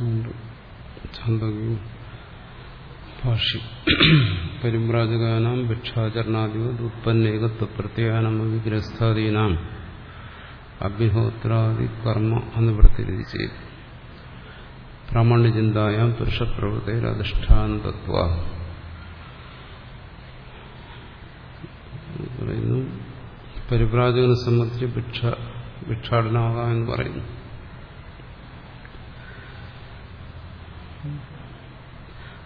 സ്മരിച്ചുകൊണ്ട് ഛാന്തകവും ഭാഷ്യം. പരിമ്രാജകാനാം ഭിക്ഷാചരണാധിപത് ഉത്പന്നേകത്വ പ്രത്യാനം വിഗ്രസ്ഥാദീനാം അഗ്നിഹോത്രാദി കർമ്മ അനുവൃത്തി ചെയ്തു. പ്രാമാണ്യചിന്തായാം പുരുഷപ്രവൃത്തിയിലധിഷ്ഠാനതത്വ പറയുന്നു പരിപ്രാജകനെ സംബന്ധിച്ച് ഭിക്ഷ ഭിക്ഷാടനാകാം എന്ന് പറയുന്നു.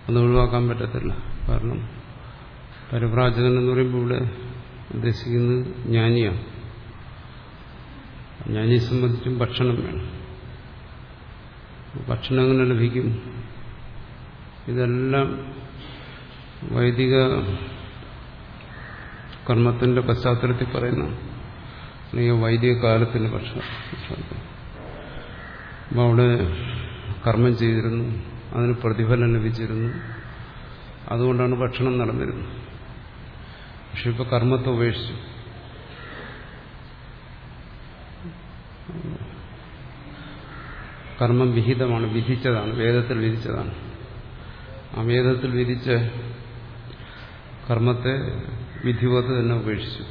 അത് ഒഴിവാക്കാൻ പറ്റത്തില്ല. കാരണം പരിപ്രാജകൻ എന്ന് പറയുമ്പോൾ ഇവിടെ ഉദ്ദേശിക്കുന്നത് ജ്ഞാനിയാണ്. ജ്ഞാനിയെ സംബന്ധിച്ചും ഭക്ഷണം വേണം. ഭക്ഷണം എങ്ങനെ ലഭിക്കും? ഇതെല്ലാം വൈദിക കർമ്മത്തിന്റെ പശ്ചാത്തലത്തിൽ പറയുന്ന അല്ലെങ്കിൽ വൈദിക കാലത്തിന്റെ ഭക്ഷണം അപ്പം അവിടെ കർമ്മം ചെയ്തിരുന്നു. അതിന് പ്രതിഫലം ലഭിച്ചിരുന്നു. അതുകൊണ്ടാണ് ഭക്ഷണം നടന്നിരുന്നത്. പക്ഷെ ഇപ്പൊ കർമ്മത്തെ ഉപേക്ഷിച്ചു. കർമ്മം വിഹിതമാണ് വിധിച്ചതാണ് വേദത്തിൽ വിധിച്ചതാണ്. ആ വേദത്തിൽ വിധിച്ച കർമ്മത്തെ വിധിവത്ത് തന്നെ ഉപേക്ഷിച്ചു.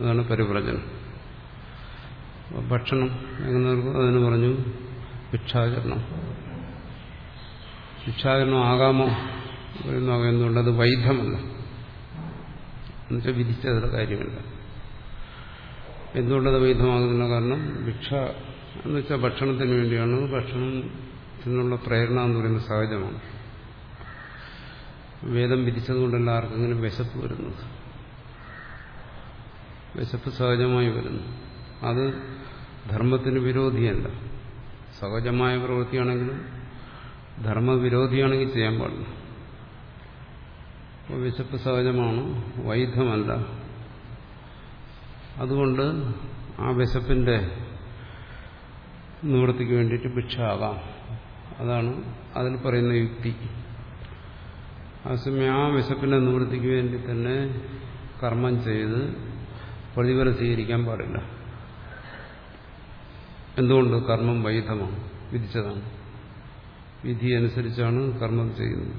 അതാണ് പരിവ്രജനം. ഭക്ഷണം എങ്ങനെ അതിന് പറഞ്ഞു? ഭിക്ഷാചരണം. ഭിക്ഷാചരണം ആകാമോ എന്നോ എന്തുകൊണ്ട് അത് വൈധമല്ല. എന്നുവെച്ചാൽ വിധിച്ചതിന്റെ കാര്യമില്ല. എന്തുകൊണ്ടത് വൈധമാകുന്നില്ല? കാരണം ഭിക്ഷ എന്ന് വെച്ചാൽ ഭക്ഷണത്തിന് വേണ്ടിയാണ്. ഭക്ഷണത്തിനുള്ള പ്രേരണ എന്ന് പറയുന്ന സഹജമാണ് വേദം വിധിച്ചതുകൊണ്ടല്ല ആർക്കെങ്കിലും വിശപ്പ് വരുന്നത്. വിശപ്പ് സഹജമായി വരുന്നു. അത് ധർമ്മത്തിന് വിരോധിയല്ല. സഹജമായ പ്രവൃത്തിയാണെങ്കിലും ധർമ്മവിരോധിയാണെങ്കിൽ ചെയ്യാൻ പാടില്ല. അപ്പോൾ വിശപ്പ് സഹജമാണ് വൈധമല്ല. അതുകൊണ്ട് ആ വിശപ്പിന്റെ നിവൃത്തിക്ക് വേണ്ടിയിട്ട് ഭിക്ഷ ആകാം അതാണ് അതിൽ പറയുന്ന യുക്തി. അതേസമയം ആ വിശപ്പിന്റെ നിവൃത്തിക്ക് വേണ്ടി തന്നെ കർമ്മം ചെയ്ത് പ്രതിഫലം സ്വീകരിക്കാൻ പാടില്ല. എന്തുകൊണ്ട് കർമ്മം വൈധമാണ് വിധിച്ചതാണ്? വിധി അനുസരിച്ചാണ് കർമ്മം ചെയ്യുന്നത്.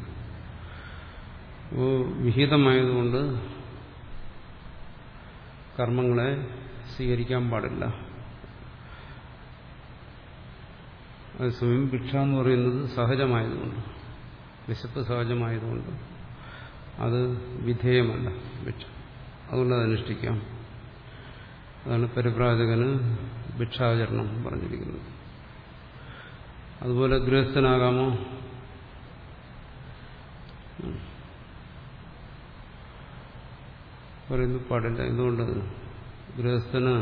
അപ്പോൾ വിഹിതമായതുകൊണ്ട് കർമ്മങ്ങളെ സ്വീകരിക്കാൻ പാടില്ല. അത് സ്വയം ഭിക്ഷ എന്ന് പറയുന്നത് സഹജമായതുകൊണ്ട് വിശപ്പ് സഹജമായതുകൊണ്ട് അത് വിധേയമല്ല ഭിക്ഷ. അതുകൊണ്ട് അത് അനുഷ്ഠിക്കാം. അതാണ് പരിപ്രാജകന് ഭിക്ഷാചരണം പറഞ്ഞിരിക്കുന്നത്. അതുപോലെ ഗൃഹസ്ഥനാകാമോ? പറയുന്നു പാടില്ല. എന്തുകൊണ്ട്? ഗൃഹസ്ഥന്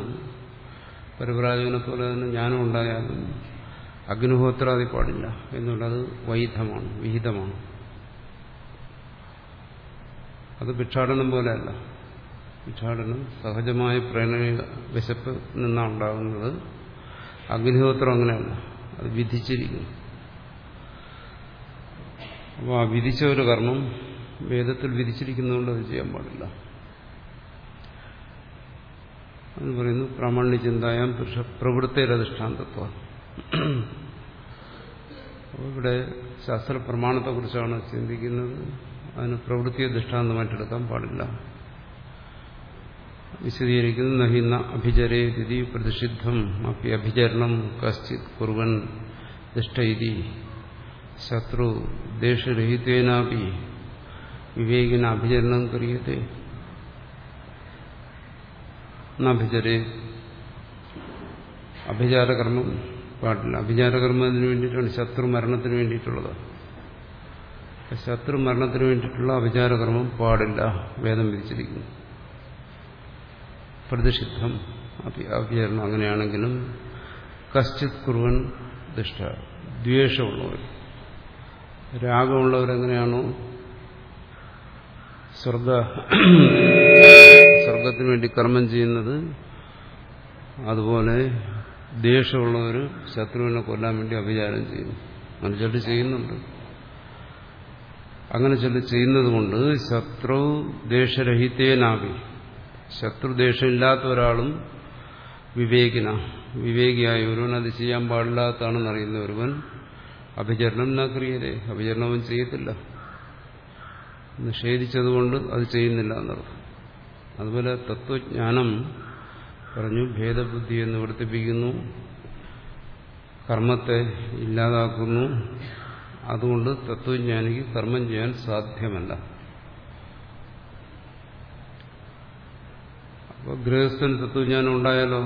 പരിപ്രാജകനെ പോലെ തന്നെ ജ്ഞാനം ഉണ്ടായാലും അഗ്നിഹോത്രാദി പാടില്ല. എന്നുള്ളത് വൈധമാണ് വിഹിതമാണ്. അത് ഭിക്ഷാടനം പോലെയല്ല ഭിക്ഷാടനം സഹജമായ പ്രേരണ വിശപ്പ് നിന്നാണ് ഉണ്ടാകുന്നത് അഗ്നിഹോത്രം അങ്ങനെയല്ല. അത് വിധിച്ചിരിക്കുന്നു. അപ്പോൾ ആ വിധിച്ച ഒരു കർമ്മം വേദത്തിൽ വിധിച്ചിരിക്കുന്നതുകൊണ്ട് അത് ചെയ്യാൻ പാടില്ല. എന്ന് പറയുന്നു പ്രാമാണ്യ ചിന്തായാം പുരുഷ പ്രവൃത്തിയുടെ പ്രവൃത്തിയിലധിഷ്ഠാന്തത്വ ഇവിടെ ശാസ്ത്ര പ്രമാണത്തെക്കുറിച്ചാണ് ചിന്തിക്കുന്നത്. അതിന് പ്രവൃത്തിയെ ദൃഷ്ടാന്തമായിട്ടെടുക്കാൻ പാടില്ല. വിശദീകരിക്കുന്നു. നഹിന്ന അഭിചരേ തിഥി പ്രതിഷിദ്ധം. അപ്പി അഭിചരണം കശ്ചിത് കുറുവൻ ദുഷ്ടൈതി ശത്രു ദേഷ്യരഹിതേനാപി വിവേകിന അഭിചരണം ക്രിയത്തെ. അഭിചരേ. അഭിചാരകർമ്മം പാടില്ല. അഭിചാരകർമ്മത്തിന് വേണ്ടിയിട്ടാണ് ശത്രു മരണത്തിന് വേണ്ടിയിട്ടുള്ളത്. ശത്രു മരണത്തിന് വേണ്ടിയിട്ടുള്ള അഭിചാരകർമ്മം പാടില്ല. വേദം വിധിച്ചിരിക്കുന്നു. പ്രതിഷിദ്ധം. അഭിചരണം അങ്ങനെയാണെങ്കിലും കശ്ചിത് കുറുവൻ ദുഷ്ട ദ്വേഷമുള്ളവർ. രാഗമുള്ളവരെങ്ങനെയാണോ? സ്വർഗ സ്വർഗത്തിന് വേണ്ടി കർമ്മം ചെയ്യുന്നത് അതുപോലെ ദേഷ്യമുള്ളവർ ശത്രുവിനെ കൊല്ലാൻ വേണ്ടി അഭിചാരം ചെയ്യുന്നു. അങ്ങനെ ചെയ്യുന്നുണ്ട്. അങ്ങനെ ചൊല്ലി ചെയ്യുന്നത് കൊണ്ട് ശത്രു ദേശരഹിതേനാവി ശത്രുദേശമില്ലാത്ത ഒരാളും വിവേകിന വിവേകിയായ ഒരുവൻ അത് ചെയ്യാൻ പാടില്ലാത്തതാണെന്ന് അറിയുന്ന ഒരുവൻ അഭിചരണം നക്രിയതേ അഭിചരണവും ചെയ്യത്തില്ല. നിഷേധിച്ചതുകൊണ്ട് അത് ചെയ്യുന്നില്ല എന്നർത്ഥം. അതുപോലെ തത്വജ്ഞാനം പറഞ്ഞു ഭേദബുദ്ധിയെ നിവർത്തിപ്പിക്കുന്നു കർമ്മത്തെ ഇല്ലാതാക്കുന്നു. അതുകൊണ്ട് തത്വജ്ഞാനിക്ക് കർമ്മം ചെയ്യാൻ സാധ്യമല്ല. അപ്പോൾ ഗൃഹസ്ഥൻ തത്വജ്ഞാനം ഉണ്ടായാലോ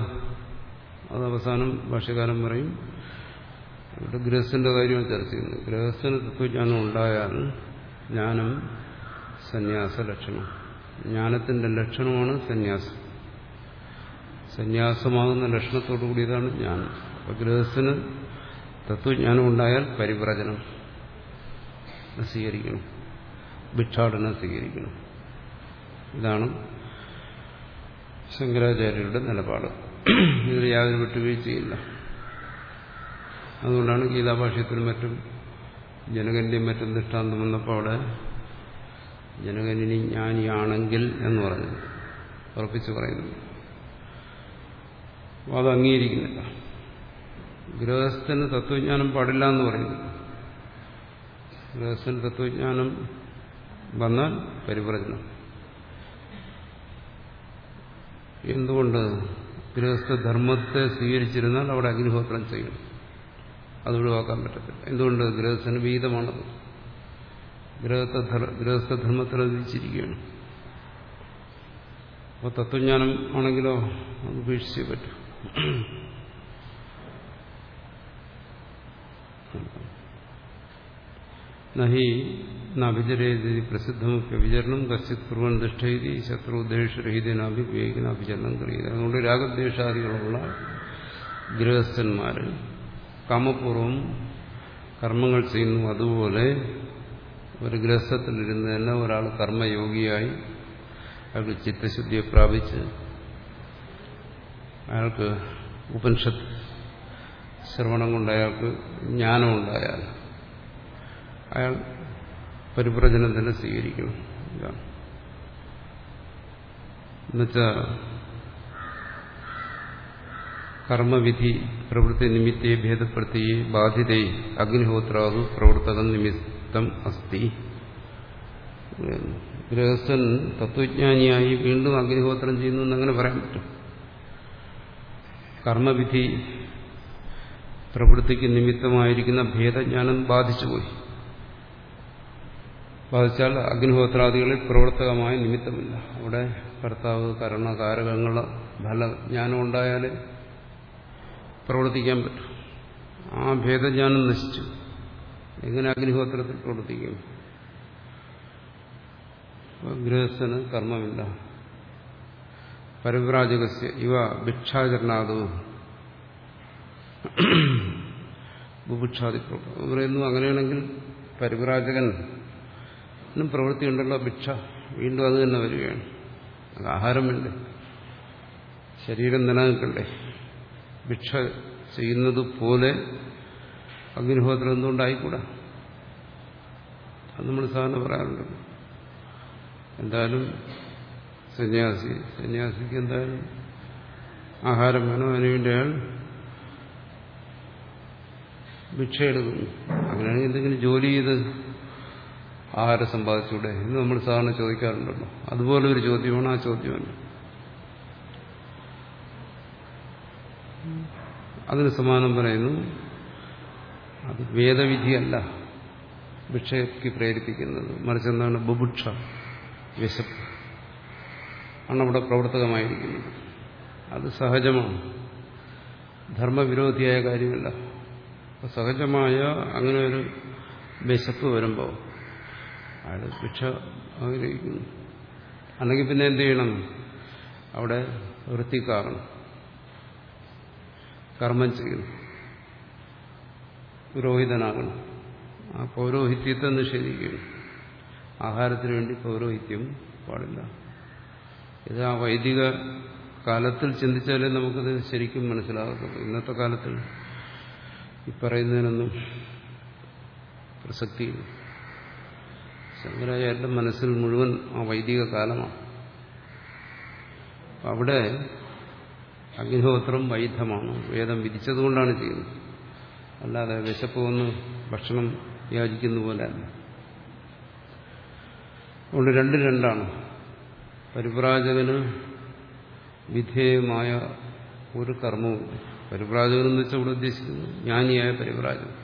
അത് അവസാനം ഭാഷ്യകാലം പറയും. ഇവിടെ ഗൃഹസ്ഥന്റെ കാര്യമാണ് ചർച്ച ചെയ്യുന്നത്. ഗൃഹസ്ഥന് തത്വജ്ഞാനം ഉണ്ടായാൽ ജ്ഞാനം സന്യാസ ലക്ഷണം ജ്ഞാനത്തിന്റെ ലക്ഷണമാണ് സന്യാസം. സന്യാസമാകുന്ന ലക്ഷണത്തോടു കൂടിയതാണ് ജ്ഞാനം. അപ്പൊ ഗൃഹസ്ഥന് തത്വജ്ഞാനം ഉണ്ടായാൽ പരിവ്രജനം സ്വീകരിക്കണം. ഭിക്ഷാടനം സ്വീകരിക്കണം. ഇതാണ് ശങ്കരാചാര്യരുടെ നിലപാട്. ഇതിൽ യാതൊരു വിട്ടുവീഴ്ചയില്ല അതുകൊണ്ടാണ് ഗീതാഭാഷ്യത്തിനും മറ്റും ജനകന്റെയും മറ്റും ദൃഷ്ടാന്തം വന്നപ്പോൾ അവിടെ ജനകനിനി ജ്ഞാനിയാണെങ്കിൽ എന്ന് പറഞ്ഞു ഉറപ്പിച്ച് പറയുന്നു അത് അംഗീകരിക്കുന്നില്ല. ഗൃഹസ്ഥന് തത്വജ്ഞാനം പാടില്ല എന്ന് പറയുന്നു. ഗൃഹസ്ഥന് തത്വജ്ഞാനം വന്നാൽ പരിവർജനം എന്തുകൊണ്ട് ഗൃഹസ്ഥധർമ്മത്തെ സ്വീകരിച്ചിരുന്നാൽ അവിടെ അഗ്നിഹോത്രം ചെയ്യണം അത് ഒഴിവാക്കാൻ പറ്റത്തില്ല. എന്തുകൊണ്ട് ഗൃഹസ്ഥന് ഗൃഹസ്ഥ ഗൃഹസ്ഥധർമ്മത്തിൽ വിധിച്ചിരിക്കുകയാണ് അപ്പോൾ തത്വജ്ഞാനം ആണെങ്കിലോ അത് ഉപേക്ഷിച്ചേ പറ്റൂ. നഹി നഭിചരേതി പ്രസിദ്ധമൊക്കെ വിചരണം കശ്ചിത് കുറുവൻ ദുഷ്ടൈതി ശത്രുദ്ദേശരഹിതനാഭി വിവേകിന അഭിചരണം കഴിയുക അതുകൊണ്ട് രാഗദ്വേഷാദികളുള്ള ഗൃഹസ്ഥന്മാർ കാമപൂർവം കർമ്മങ്ങൾ ചെയ്യുന്നു. അതുപോലെ ഒരു ഗൃഹസ്ഥത്തിലിരുന്ന് തന്നെ ഒരാൾ കർമ്മയോഗിയായി അയാൾക്ക് ചിത്തശുദ്ധിയെ പ്രാപിച്ച് അയാൾക്ക് ഉപനിഷത്ത് ശ്രവണം കൊണ്ട് അയാൾക്ക് ജ്ഞാനമുണ്ടായാൽ അയാൾ പരിപ്രജനം തന്നെ സ്വീകരിക്കണം. ഇതാണ് എന്നുവെച്ചാൽ കർമ്മവിധി പ്രവൃത്തി നിമിത്തേ ഭേദപ്പെടുത്തി ബാധിതേ അഗ്നിഹോത്രാവ് പ്രവർത്തകം നിമിത്തം അസ്തി. ഗൃഹസ്ഥൻ തത്വജ്ഞാനിയായി വീണ്ടും അഗ്നിഹോത്രം ചെയ്യുന്നു എന്നങ്ങനെ പറയാൻ പറ്റും. കർമ്മവിധി പ്രവൃത്തിക്ക് നിമിത്തമായിരിക്കുന്ന ഭേദജ്ഞാനം ബാധിച്ചുപോയി. ബാധിച്ചാൽ അഗ്നിഹോത്രാദികളിൽ പ്രവർത്തകമായ നിമിത്തമില്ല. അവിടെ കർത്താവ് ഫല ഫലജ്ഞാനം ഉണ്ടായാൽ പ്രവർത്തിക്കാൻ പറ്റും. ആ ഭേദജ്ഞാനം നശിച്ചു. എങ്ങനെ അഗ്നിഹോത്രത്തിൽ പ്രവർത്തിക്കും? ഗൃഹസ്ഥന് കർമ്മമില്ല. പരിവ്രാജകസ്യ ഇവ ഭിക്ഷാചരണാദവും ബുഭിക്ഷാദി പറയുന്നു അങ്ങനെയാണെങ്കിൽ പരിവ്രാജകൻ പ്രവൃത്തിയുണ്ടല്ലോ ഭിക്ഷ. വീണ്ടും അത് തന്നെ വരികയാണ്. അത് ആഹാരം ശരീരം നിലനിൽക്കണ്ടേ ഭിക്ഷ ചെയ്യുന്നത് പോലെ അഗ്നിഹോത്രം എന്തുകൊണ്ടായിക്കൂടാ? അത് നമ്മൾ സാധാരണ പറയാറുണ്ട്. എന്തായാലും സന്യാസി സന്യാസിക്ക് എന്തായാലും ആഹാരം വേണം അതിനുവേണ്ടി അയാൾ ഭിക്ഷ എടുക്കുന്നു അങ്ങനെയാണെങ്കിൽ എന്തെങ്കിലും ജോലി ചെയ്ത് ആഹാരം സമ്പാദിച്ചൂടെ? എന്ന് നമ്മൾ സാധാരണ ചോദിക്കാറുണ്ടല്ലോ. അതുപോലെ ഒരു ചോദ്യമാണ് ആ ചോദ്യമല്ല അതിന് സമാനം പറയുന്നു അത് വേദവിധിയല്ല ഭിക്ഷയ്ക്ക് പ്രേരിപ്പിക്കുന്നത്. മറിച്ച് എന്താണ് ബുഭുക്ഷ വിശപ്പ്. ആണ് അവിടെ പ്രവർത്തകമായിരിക്കുന്നത് അത് സഹജമാണ്. ധർമ്മവിരോധിയായ കാര്യമല്ല. സഹജമായ അങ്ങനെ ഒരു വിശപ്പ് വരുമ്പോൾ അയാൾ ഭിക്ഷ ആഗ്രഹിക്കുന്നു. അല്ലെങ്കിൽ പിന്നെ എന്ത് ചെയ്യണം? അവിടെ വൃത്തിക്കാകണം കർമ്മം ചെയ്യണം. പുരോഹിതനാകണം. ആ പൗരോഹിത്യത്തെ നിഷേധിക്കണം ആഹാരത്തിന് വേണ്ടി പൗരോഹിത്യം പാടില്ല. ഇത് ആ വൈദിക കാലത്തിൽ ചിന്തിച്ചാലേ നമുക്കത് ശരിക്കും മനസ്സിലാകത്തുള്ളൂ. ഇന്നത്തെ കാലത്തിൽ ഈ പറയുന്നതിനൊന്നും പ്രസക്തിയില്ല. ശങ്കരാചാര്യന്റെ മനസ്സിൽ മുഴുവൻ ആ വൈദിക കാലമാണ്. അവിടെ അഗ്നിഹോത്രം വൈദ്ധമാണ് വേദം വിധിച്ചതുകൊണ്ടാണ് ചെയ്യുന്നത്. അല്ലാതെ വിശപ്പ് വന്ന് ഭക്ഷണം യാചിക്കുന്ന പോലെ അതുകൊണ്ട് രണ്ട് രണ്ടാണ്. പരിപ്രാജകന് വിധേയമായ ഒരു കർമ്മവും. പരിപ്രാജകൻ എന്ന് വെച്ചാൽ ഇവിടെ ഉദ്ദേശിക്കുന്നത് ജ്ഞാനിയായ പരിപ്രാജകൻ.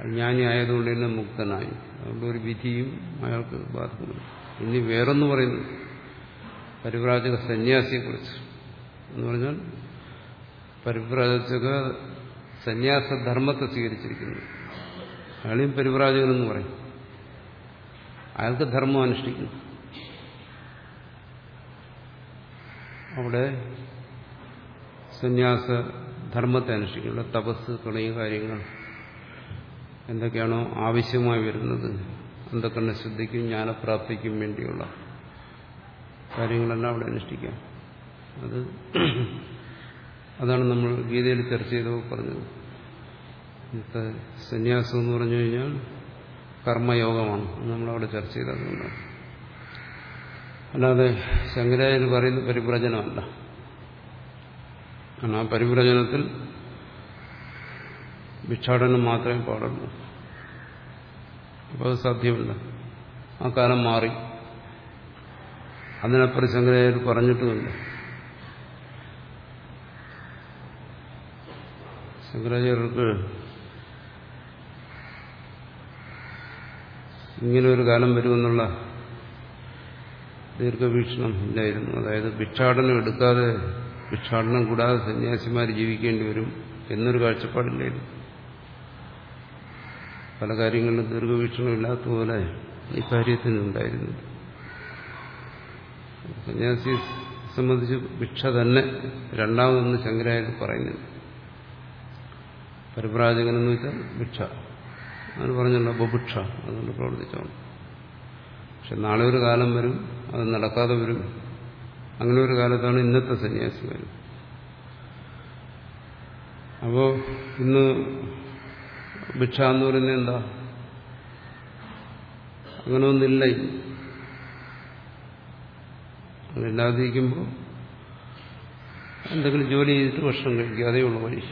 ജ്ഞാനിയായതുകൊണ്ട് തന്നെ മുക്തനായി. അതുകൊണ്ട് ഒരു വിധിയും അയാൾക്ക് ബാധിക്കുന്നു ഇനി വേറൊന്ന് പറയുന്നു. പരിപ്രാജക സന്യാസിയെക്കുറിച്ച്. എന്ന് പറഞ്ഞാൽ പരിപ്രാജക സന്യാസധർമ്മത്തെ സ്വീകരിച്ചിരിക്കുന്നു. അയാളെയും പരിപ്രാജകനെന്ന് പറയും. അയാൾക്ക് ധർമ്മം അനുഷ്ഠിക്കുന്നു. അവിടെ സന്യാസ ധർമ്മത്തെ അനുഷ്ഠിക്കുന്നു തപസ് തുടങ്ങിയ കാര്യങ്ങൾ എന്തൊക്കെയാണോ ആവശ്യമായി വരുന്നത്? എന്തൊക്കെ ശുദ്ധിക്കും ജ്ഞാനപ്രാപ്തിക്കും വേണ്ടിയുള്ള കാര്യങ്ങളെല്ലാം അവിടെ അനുഷ്ഠിക്കാം. അത് അതാണ് നമ്മൾ ഗീതയിൽ ചർച്ച ചെയ്ത് പറഞ്ഞത്. ഇന്നത്തെ സന്യാസം എന്ന് പറഞ്ഞു കഴിഞ്ഞാൽ കർമ്മയോഗമാണ്. നമ്മളവിടെ ചർച്ച ചെയ്തതുകൊണ്ടാണ് അല്ലാതെ ശങ്കരാചാര്യ പറയുന്ന പരിവ്രജനമല്ല കാരണം ആ പരിവ്രജനത്തിൽ ഭിക്ഷാടനം മാത്രമേ പാടുള്ളൂ. അപ്പോൾ അത് സാധ്യമല്ല ആ കാലം മാറി. അതിനപ്പുറം ശങ്കരാചാര്യർ പറഞ്ഞിട്ടുമില്ല ശങ്കരാചാര്യർക്ക് ഇങ്ങനൊരു കാലം വരുമെന്നുള്ള ദീർഘവീക്ഷണം ഇല്ലായിരുന്നു. അതായത് ഭിക്ഷാടനം എടുക്കാതെ ഭിക്ഷാടനം കൂടാതെ സന്യാസിമാർ ജീവിക്കേണ്ടി വരും എന്നൊരു കാഴ്ചപ്പാടില്ലായിരുന്നു. പല കാര്യങ്ങളിലും ദീർഘവീക്ഷണം ഇല്ലാത്തതുപോലെ ഇക്കാര്യത്തിനുണ്ടായിരുന്നു സന്യാസി സംബന്ധിച്ച് ഭിക്ഷ തന്നെ രണ്ടാമതെന്ന് ശങ്കരാചാര്യ പറയുന്നു പരിപ്രാജകൻ എന്ന് വെച്ചാൽ ഭിക്ഷ. അങ്ങനെ പറഞ്ഞല്ലോ ബുഭിക്ഷ അതുകൊണ്ട് പ്രവർത്തിച്ചോണം പക്ഷെ നാളെ ഒരു കാലം വരും അത് നടക്കാതെ വരും. അങ്ങനെ ഒരു കാലത്താണ് ഇന്നത്തെ സന്യാസി വരും അപ്പോ ഇന്ന് ഭിക്ഷ എന്ന് പറയുന്നത് എന്താ? അങ്ങനെ ഒന്നില്ല അതില്ലാതിരിക്കുമ്പോൾ എന്തെങ്കിലും ജോലി ചെയ്തിട്ട് ഭക്ഷണം കഴിക്കുക. അതേ ഉള്ളൂ വഴി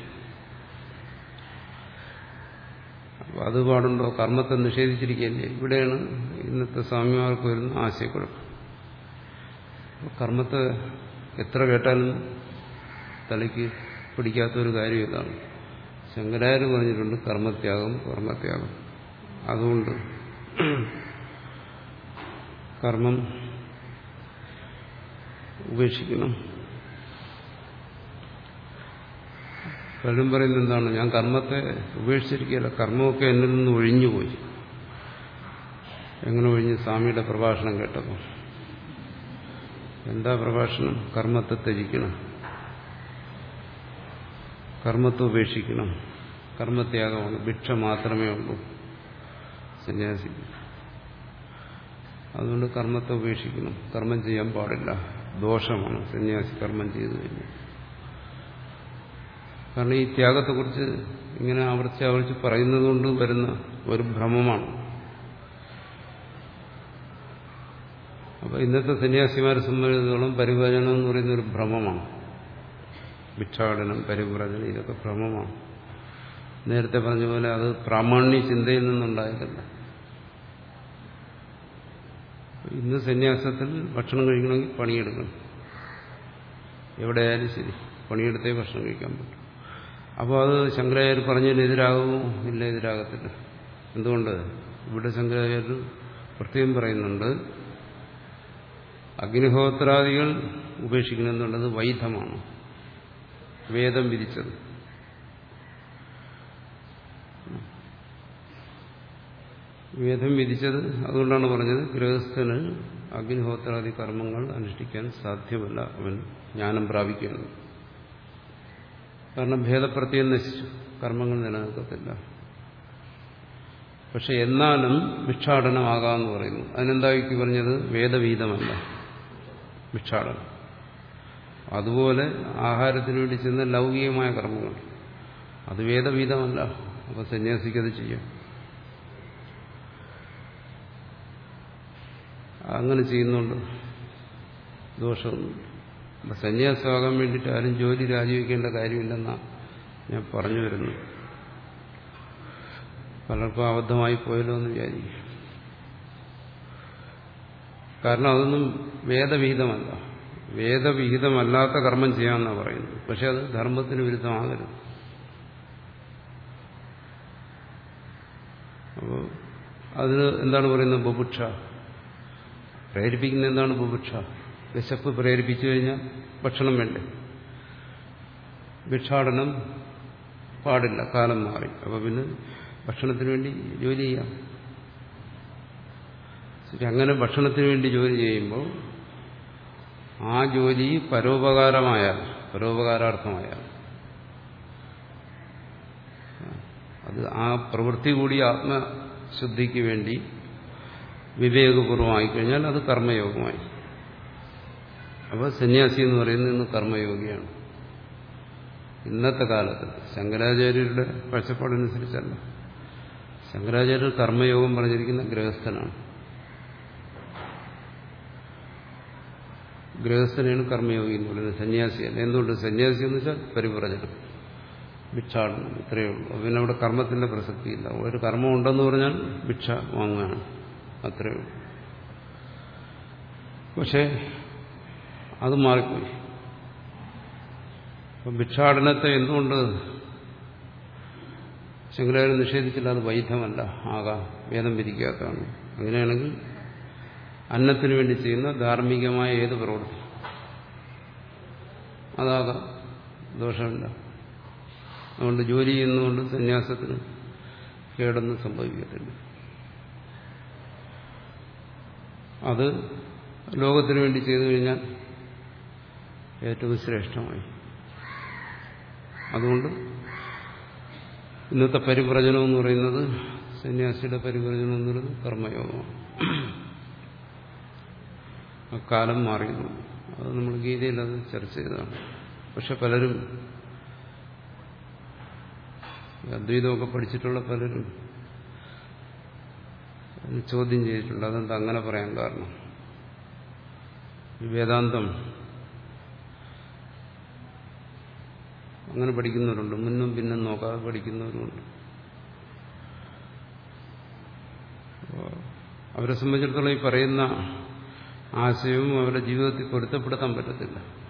അപ്പം അത് പാടുണ്ടോ? കർമ്മത്തെ നിഷേധിച്ചിരിക്കുകയല്ലേ? ഇവിടെയാണ് ഇന്നത്തെ സ്വാമിമാർക്ക് വരുന്ന ആശയക്കുഴപ്പം. കർമ്മത്തെ എത്ര കേട്ടാലും തലയ്ക്ക് പിടിക്കാത്തൊരു കാര്യം ഇതാണ്. ശങ്കരാചാര്യ പറഞ്ഞിട്ടുണ്ട് കർമ്മത്യാഗം കർമ്മത്യാഗം. അതുകൊണ്ട് കർമ്മം ഉപേക്ഷിക്കണം. പലരും പറയുന്നത് എന്താണ്? ഞാൻ കർമ്മത്തെ ഉപേക്ഷിച്ചിരിക്കുകയല്ല കർമ്മമൊക്കെ എന്നിൽ നിന്ന് ഒഴിഞ്ഞുപോയി. എങ്ങനെ ഒഴിഞ്ഞ്? സ്വാമിയുടെ പ്രഭാഷണം കേട്ടപ്പോൾ. എന്താ പ്രഭാഷണം? കർമ്മത്തെ ത്യജിക്കണം. കർമ്മത്തെ ഉപേക്ഷിക്കണം. കർമ്മത്യാഗമാണ്. ഭിക്ഷ മാത്രമേ ഉള്ളൂ. സന്യാസി. അതുകൊണ്ട് കർമ്മത്തെ ഉപേക്ഷിക്കണം. കർമ്മം ചെയ്യാൻ പാടില്ല. ദോഷമാണ്. സന്യാസി കർമ്മം ചെയ്തു കഴിഞ്ഞാൽ കാരണം ഈ ത്യാഗത്തെക്കുറിച്ച് ഇങ്ങനെ ആവർത്തിച്ച് ആവർത്തിച്ച് പറയുന്നത് കൊണ്ട് വരുന്ന ഒരു ഭ്രമമാണ്. അപ്പൊ ഇന്നത്തെ സന്യാസിമാരെ സംബന്ധിച്ചിടത്തോളം പരിവചനം എന്ന് പറയുന്ന ഒരു ഭ്രമമാണ്. ഭിക്ഷാടനം പരിവ്രജനം ഇതൊക്കെ ഭ്രമമാണ്. നേരത്തെ പറഞ്ഞ പോലെ അത് പ്രാമാണ്യ ചിന്തയിൽ നിന്നുണ്ടായതല്ല. ഇന്ന് സന്യാസത്തിൽ ഭക്ഷണം കഴിക്കണമെങ്കിൽ പണിയെടുക്കണം. എവിടെയായാലും ശരി പണിയെടുത്തേ ഭക്ഷണം കഴിക്കാൻ പറ്റും. അപ്പോൾ അത് ശങ്കരാചാര്യർ പറഞ്ഞതിന് എതിരാകുമോ? ഇല്ല എതിരാകത്തില്ല. എന്തുകൊണ്ട്? ഇവിടെ ശങ്കരാചാര്യർ പ്രത്യേകം പറയുന്നുണ്ട് അഗ്നിഹോത്രാദികൾ ഉപേക്ഷിക്കണമെന്നുള്ളത് വൈധമാണ്. വേദം വിധിച്ചത്. വേദം വിധിച്ചത് അതുകൊണ്ടാണ് പറഞ്ഞത് ഗൃഹസ്ഥന് അഗ്നിഹോത്രാദി കർമ്മങ്ങൾ അനുഷ്ഠിക്കാൻ സാധ്യമല്ല അവൻ ജ്ഞാനം പ്രാപിക്കുന്നത്. കാരണം ഭേദപ്രത്യം നശിച്ചു കർമ്മങ്ങൾ നിലനിൽക്കത്തില്ല. പക്ഷെ എന്നാലും ഭിക്ഷാടനമാകാമെന്ന് പറയുന്നു. അതിനെന്താക്കി പറഞ്ഞത്? വേദവീതമല്ല ഭിക്ഷാടനം. അതുപോലെ ആഹാരത്തിന് വേണ്ടി ചെന്ന ലൗകികമായ കർമ്മങ്ങൾ. അത് വേദവീതമല്ല. അപ്പൊ സന്യാസിക്കത് ചെയ്യാം. അങ്ങനെ ചെയ്യുന്നുണ്ട്. ദോഷമൊന്നുമില്ല. സന്യാസമാകാൻ വേണ്ടിയിട്ട് ആരും ജോലി രാജിവെക്കേണ്ട കാര്യമില്ലെന്നാണ് ഞാൻ പറഞ്ഞു വരുന്നു പലർക്കും അബദ്ധമായി പോയല്ലോ എന്ന് വിചാരിക്കും. കാരണം അതൊന്നും വേദവിഹിതമല്ല വേദവിഹിതമല്ലാത്ത കർമ്മം ചെയ്യാമെന്നാണ് പറയുന്നത്. പക്ഷെ അത് ധർമ്മത്തിന് വിരുദ്ധമാകരുത്. അപ്പോൾ അതിന് എന്താണ് പറയുന്നത് ബുഭുക്ഷ? പ്രേരിപ്പിക്കുന്ന എന്താണ് ബുഭുക്ഷ? വിശപ്പ് പ്രേരിപ്പിച്ചു കഴിഞ്ഞാൽ ഭക്ഷണം വേണ്ടേ? ഭിക്ഷാടനം പാടില്ല കാലം മാറി. അപ്പൊ പിന്നെ ഭക്ഷണത്തിന് വേണ്ടി ജോലി ചെയ്യാം. അങ്ങനെ ഭക്ഷണത്തിന് വേണ്ടി ജോലി ചെയ്യുമ്പോൾ ആ ജോലി പരോപകാരമായാൽ പരോപകാരാർത്ഥമായാൽ. അത് ആ പ്രവൃത്തി കൂടി ആത്മശുദ്ധിക്ക് വേണ്ടി വിവേകപൂർവമായി കഴിഞ്ഞാൽ അത് കർമ്മയോഗമായി. അപ്പോൾ സന്യാസി എന്ന് പറയുന്നത് ഇന്ന് കർമ്മയോഗിയാണ്. ഇന്നത്തെ കാലത്ത് ശങ്കരാചാര്യരുടെ കാഴ്ചപ്പാടനുസരിച്ചല്ല ശങ്കരാചാര്യർ കർമ്മയോഗം പറഞ്ഞിരിക്കുന്ന ഗൃഹസ്ഥനാണ്. ഗൃഹസ്ഥനെയാണ് കർമ്മയോഗി എന്ന് പറയുന്നത്. സന്യാസിയല്ല എന്തുകൊണ്ട്? സന്യാസി എന്ന് വെച്ചാൽ പരിപ്രചനം ഭിക്ഷാടനം ഇത്രയേ ഉള്ളൂ. പിന്നെ അവിടെ കർമ്മത്തിന്റെ പ്രസക്തിയില്ല. ഒരു കർമ്മം ഉണ്ടെന്ന് പറഞ്ഞാൽ ഭിക്ഷ വാങ്ങുകയാണ്. അത്രയേ ഉള്ളൂ. പക്ഷേ അത് മാറിപ്പോയി. അപ്പം ഭിക്ഷാടനത്തെ എന്തുകൊണ്ട് ശങ്കരാചാര്യം നിഷേധിച്ചില്ല? അത് വൈദ്യമല്ല ആകാം വേദം വിധിക്കാത്തതാണ്. അങ്ങനെയാണെങ്കിൽ അന്നത്തിനു വേണ്ടി ചെയ്യുന്ന ധാർമ്മികമായ ഏത് പ്രവൃത്തി അതാകാം ദോഷമില്ല. അതുകൊണ്ട് ജോലി ചെയ്യുന്നതുകൊണ്ട് സന്യാസത്തിന് കേടൊന്നും സംഭവിക്കത്തില്ല. അത് ലോകത്തിനു വേണ്ടി ചെയ്തു കഴിഞ്ഞാൽ ഏറ്റവും ശ്രേഷ്ഠമായി. അതുകൊണ്ട് ഇന്നത്തെ പരിപ്രചനം എന്ന് പറയുന്നത് സന്യാസിയുടെ പരിപ്രചനം എന്ന് പറയുന്നത് കർമ്മയോഗമാണ്. കാലം മാറിയിരുന്നു അത് നമ്മൾ ഗീതയിൽ അത് ചർച്ച ചെയ്തതാണ്. പക്ഷെ പലരും അദ്വൈതമൊക്കെ പഠിച്ചിട്ടുള്ള പലരും ചോദ്യം ചെയ്തിട്ടുണ്ട്. അതെന്താ അങ്ങനെ പറയാൻ കാരണം? വേദാന്തം അങ്ങനെ പഠിക്കുന്നവരുണ്ട്. മുന്നും പിന്നും നോക്കാതെ പഠിക്കുന്നവരുണ്ട് അവരെ സംബന്ധിച്ചിടത്തോളം ഈ പറയുന്ന ആശയവും അവരുടെ ജീവിതത്തിൽ പൊരുത്തപ്പെടുത്താൻ പറ്റത്തില്ല.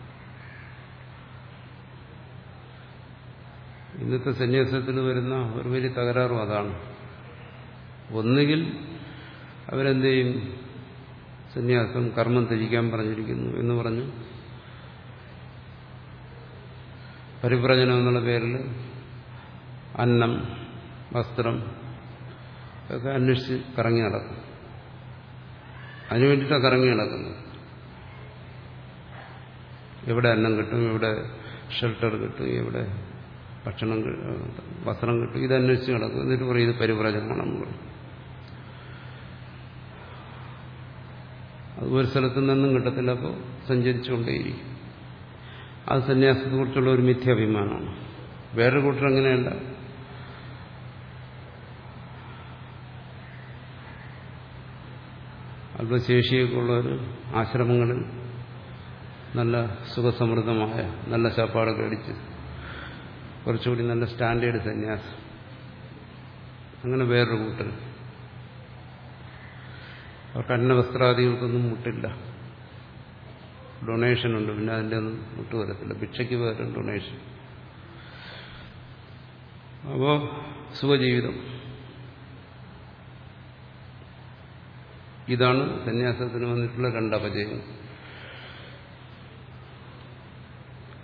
ഇന്നത്തെ സന്യാസത്തിൽ വരുന്ന ഒരു വലിയ തകരാറും അതാണ്. ഒന്നുകിൽ അവരെന്ത് ചെയ്യും സന്യാസം കർമ്മം ത്യജിക്കാൻ പറഞ്ഞിരിക്കുന്നു എന്ന് പറഞ്ഞു പരിപ്രജനം എന്നുള്ള പേരിൽ അന്നം വസ്ത്രം ഒക്കെ അന്വേഷിച്ച് കറങ്ങി നടക്കും. അതിനു കറങ്ങി നടക്കുന്നു എവിടെ അന്നം കിട്ടും എവിടെ ഷെൽട്ടർ കിട്ടും എവിടെ ഭക്ഷണം വസ്ത്രം കിട്ടും ഇതന്വേഷിച്ച് നടക്കും. എന്നിട്ട് പറയും ഇത് നമ്മൾ അത് ഒരു സ്ഥലത്തു നിന്നും കിട്ടത്തില്ല അപ്പോൾ സഞ്ചരിച്ചുകൊണ്ടേയിരിക്കും. അത് സന്യാസത്തെക്കുറിച്ചുള്ള ഒരു മിഥ്യാഭിമാനമാണ്. വേറൊരു കൂട്ടർ അങ്ങനെയല്ല. അല്പശേഷിയൊക്കെ ഉള്ളവർ ആശ്രമങ്ങളിൽ നല്ല സുഖസമൃദ്ധമായ നല്ല ചാപ്പാടൊക്കെ അടിച്ച് കുറച്ചുകൂടി നല്ല സ്റ്റാൻഡേർഡ് സന്യാസം. അങ്ങനെ വേറൊരു കൂട്ടർ അവർക്ക് അന്നവസ്ത്രാദികൾക്കൊന്നും മുട്ടില്ല. ഡൊണേഷൻ ഉണ്ട് പിന്നെ അതിന്റെ ഒന്നും മുട്ട് വരത്തില്ല ഭിക്ഷയ്ക്ക് പകരം ഡൊണേഷൻ. അപ്പോൾ സുഖജീവിതം. ഇതാണ് സന്യാസത്തിന് വന്നിട്ടുള്ള രണ്ടപചയം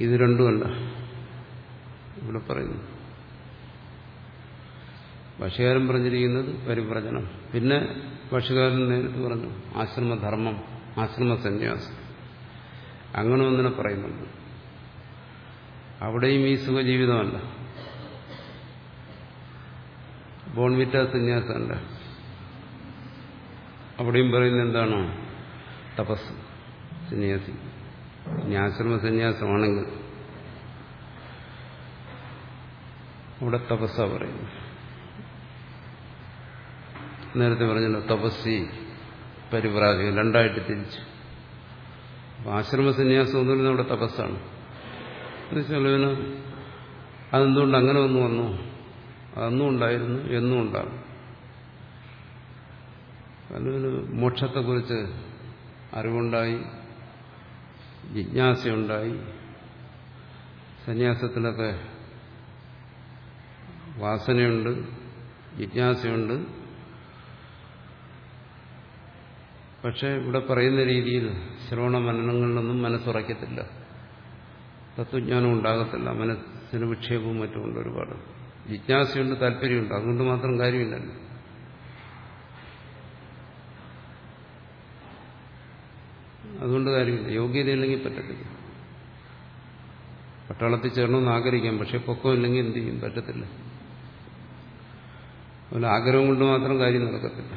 ഇത് രണ്ടുമല്ല ഇവിടെ പറയുന്നു. ഭക്ഷ്യകാരൻ പറഞ്ഞിരിക്കുന്നത് പരിവ്രജനം. പിന്നെ ഭക്ഷ്യകാരൻ നേരിട്ട് പറഞ്ഞു ആശ്രമധർമ്മം ആശ്രമ സന്യാസം അങ്ങനെ ഒന്നിനെ പറയുന്നുണ്ട്. അവിടെയും ഈ സുഖജീവിതമല്ല. ബോൺവിറ്റ സന്യാസമല്ല. അവിടെയും പറയുന്നത് എന്താണ്? തപസ് സന്യാസി. ഇനി ആശ്രമ സന്യാസമാണെങ്കിൽ അവിടെ തപസ്സ പറയുന്നു നേരത്തെ പറഞ്ഞല്ലോ തപസ്സി പരിപ്രാജകം രണ്ടായിട്ട് തിരിച്ചു. ആശ്രമ സന്യാസം എന്ന് പറയുന്നത് അവിടെ തപസ്സാണ് അതെന്തുകൊണ്ട് അങ്ങനെ ഒന്നും വന്നു? അന്നും ഉണ്ടായിരുന്നു എന്നും ഉണ്ടാകും അതിന് മോക്ഷത്തെക്കുറിച്ച് അറിവുണ്ടായി ജിജ്ഞാസയുണ്ടായി സന്യാസത്തിലൊക്കെ വാസനയുണ്ട് ജിജ്ഞാസയുണ്ട്. പക്ഷെ ഇവിടെ പറയുന്ന രീതിയിൽ ശ്രവണ മനനങ്ങളിലൊന്നും മനസ്സുറയ്ക്കത്തില്ല. തത്വജ്ഞാനം ഉണ്ടാകത്തില്ല. മനസ്സിന് വിക്ഷേപവും മറ്റുമുണ്ട് ഒരുപാട്. ജിജ്ഞാസയുണ്ട് താല്പര്യമുണ്ട്. അതുകൊണ്ട് മാത്രം കാര്യമില്ലല്ലോ. അതുകൊണ്ട് കാര്യമില്ല യോഗ്യത ഇല്ലെങ്കിൽ പറ്റത്തില്ല. പട്ടാളത്തിൽ ചേരണമെന്ന് ആഗ്രഹിക്കാം പക്ഷെ പൊക്കം ഇല്ലെങ്കിൽ എന്ത് ചെയ്യും? പറ്റത്തില്ല. അതുപോലെ ആഗ്രഹം കൊണ്ട് മാത്രം കാര്യം നടക്കത്തില്ല.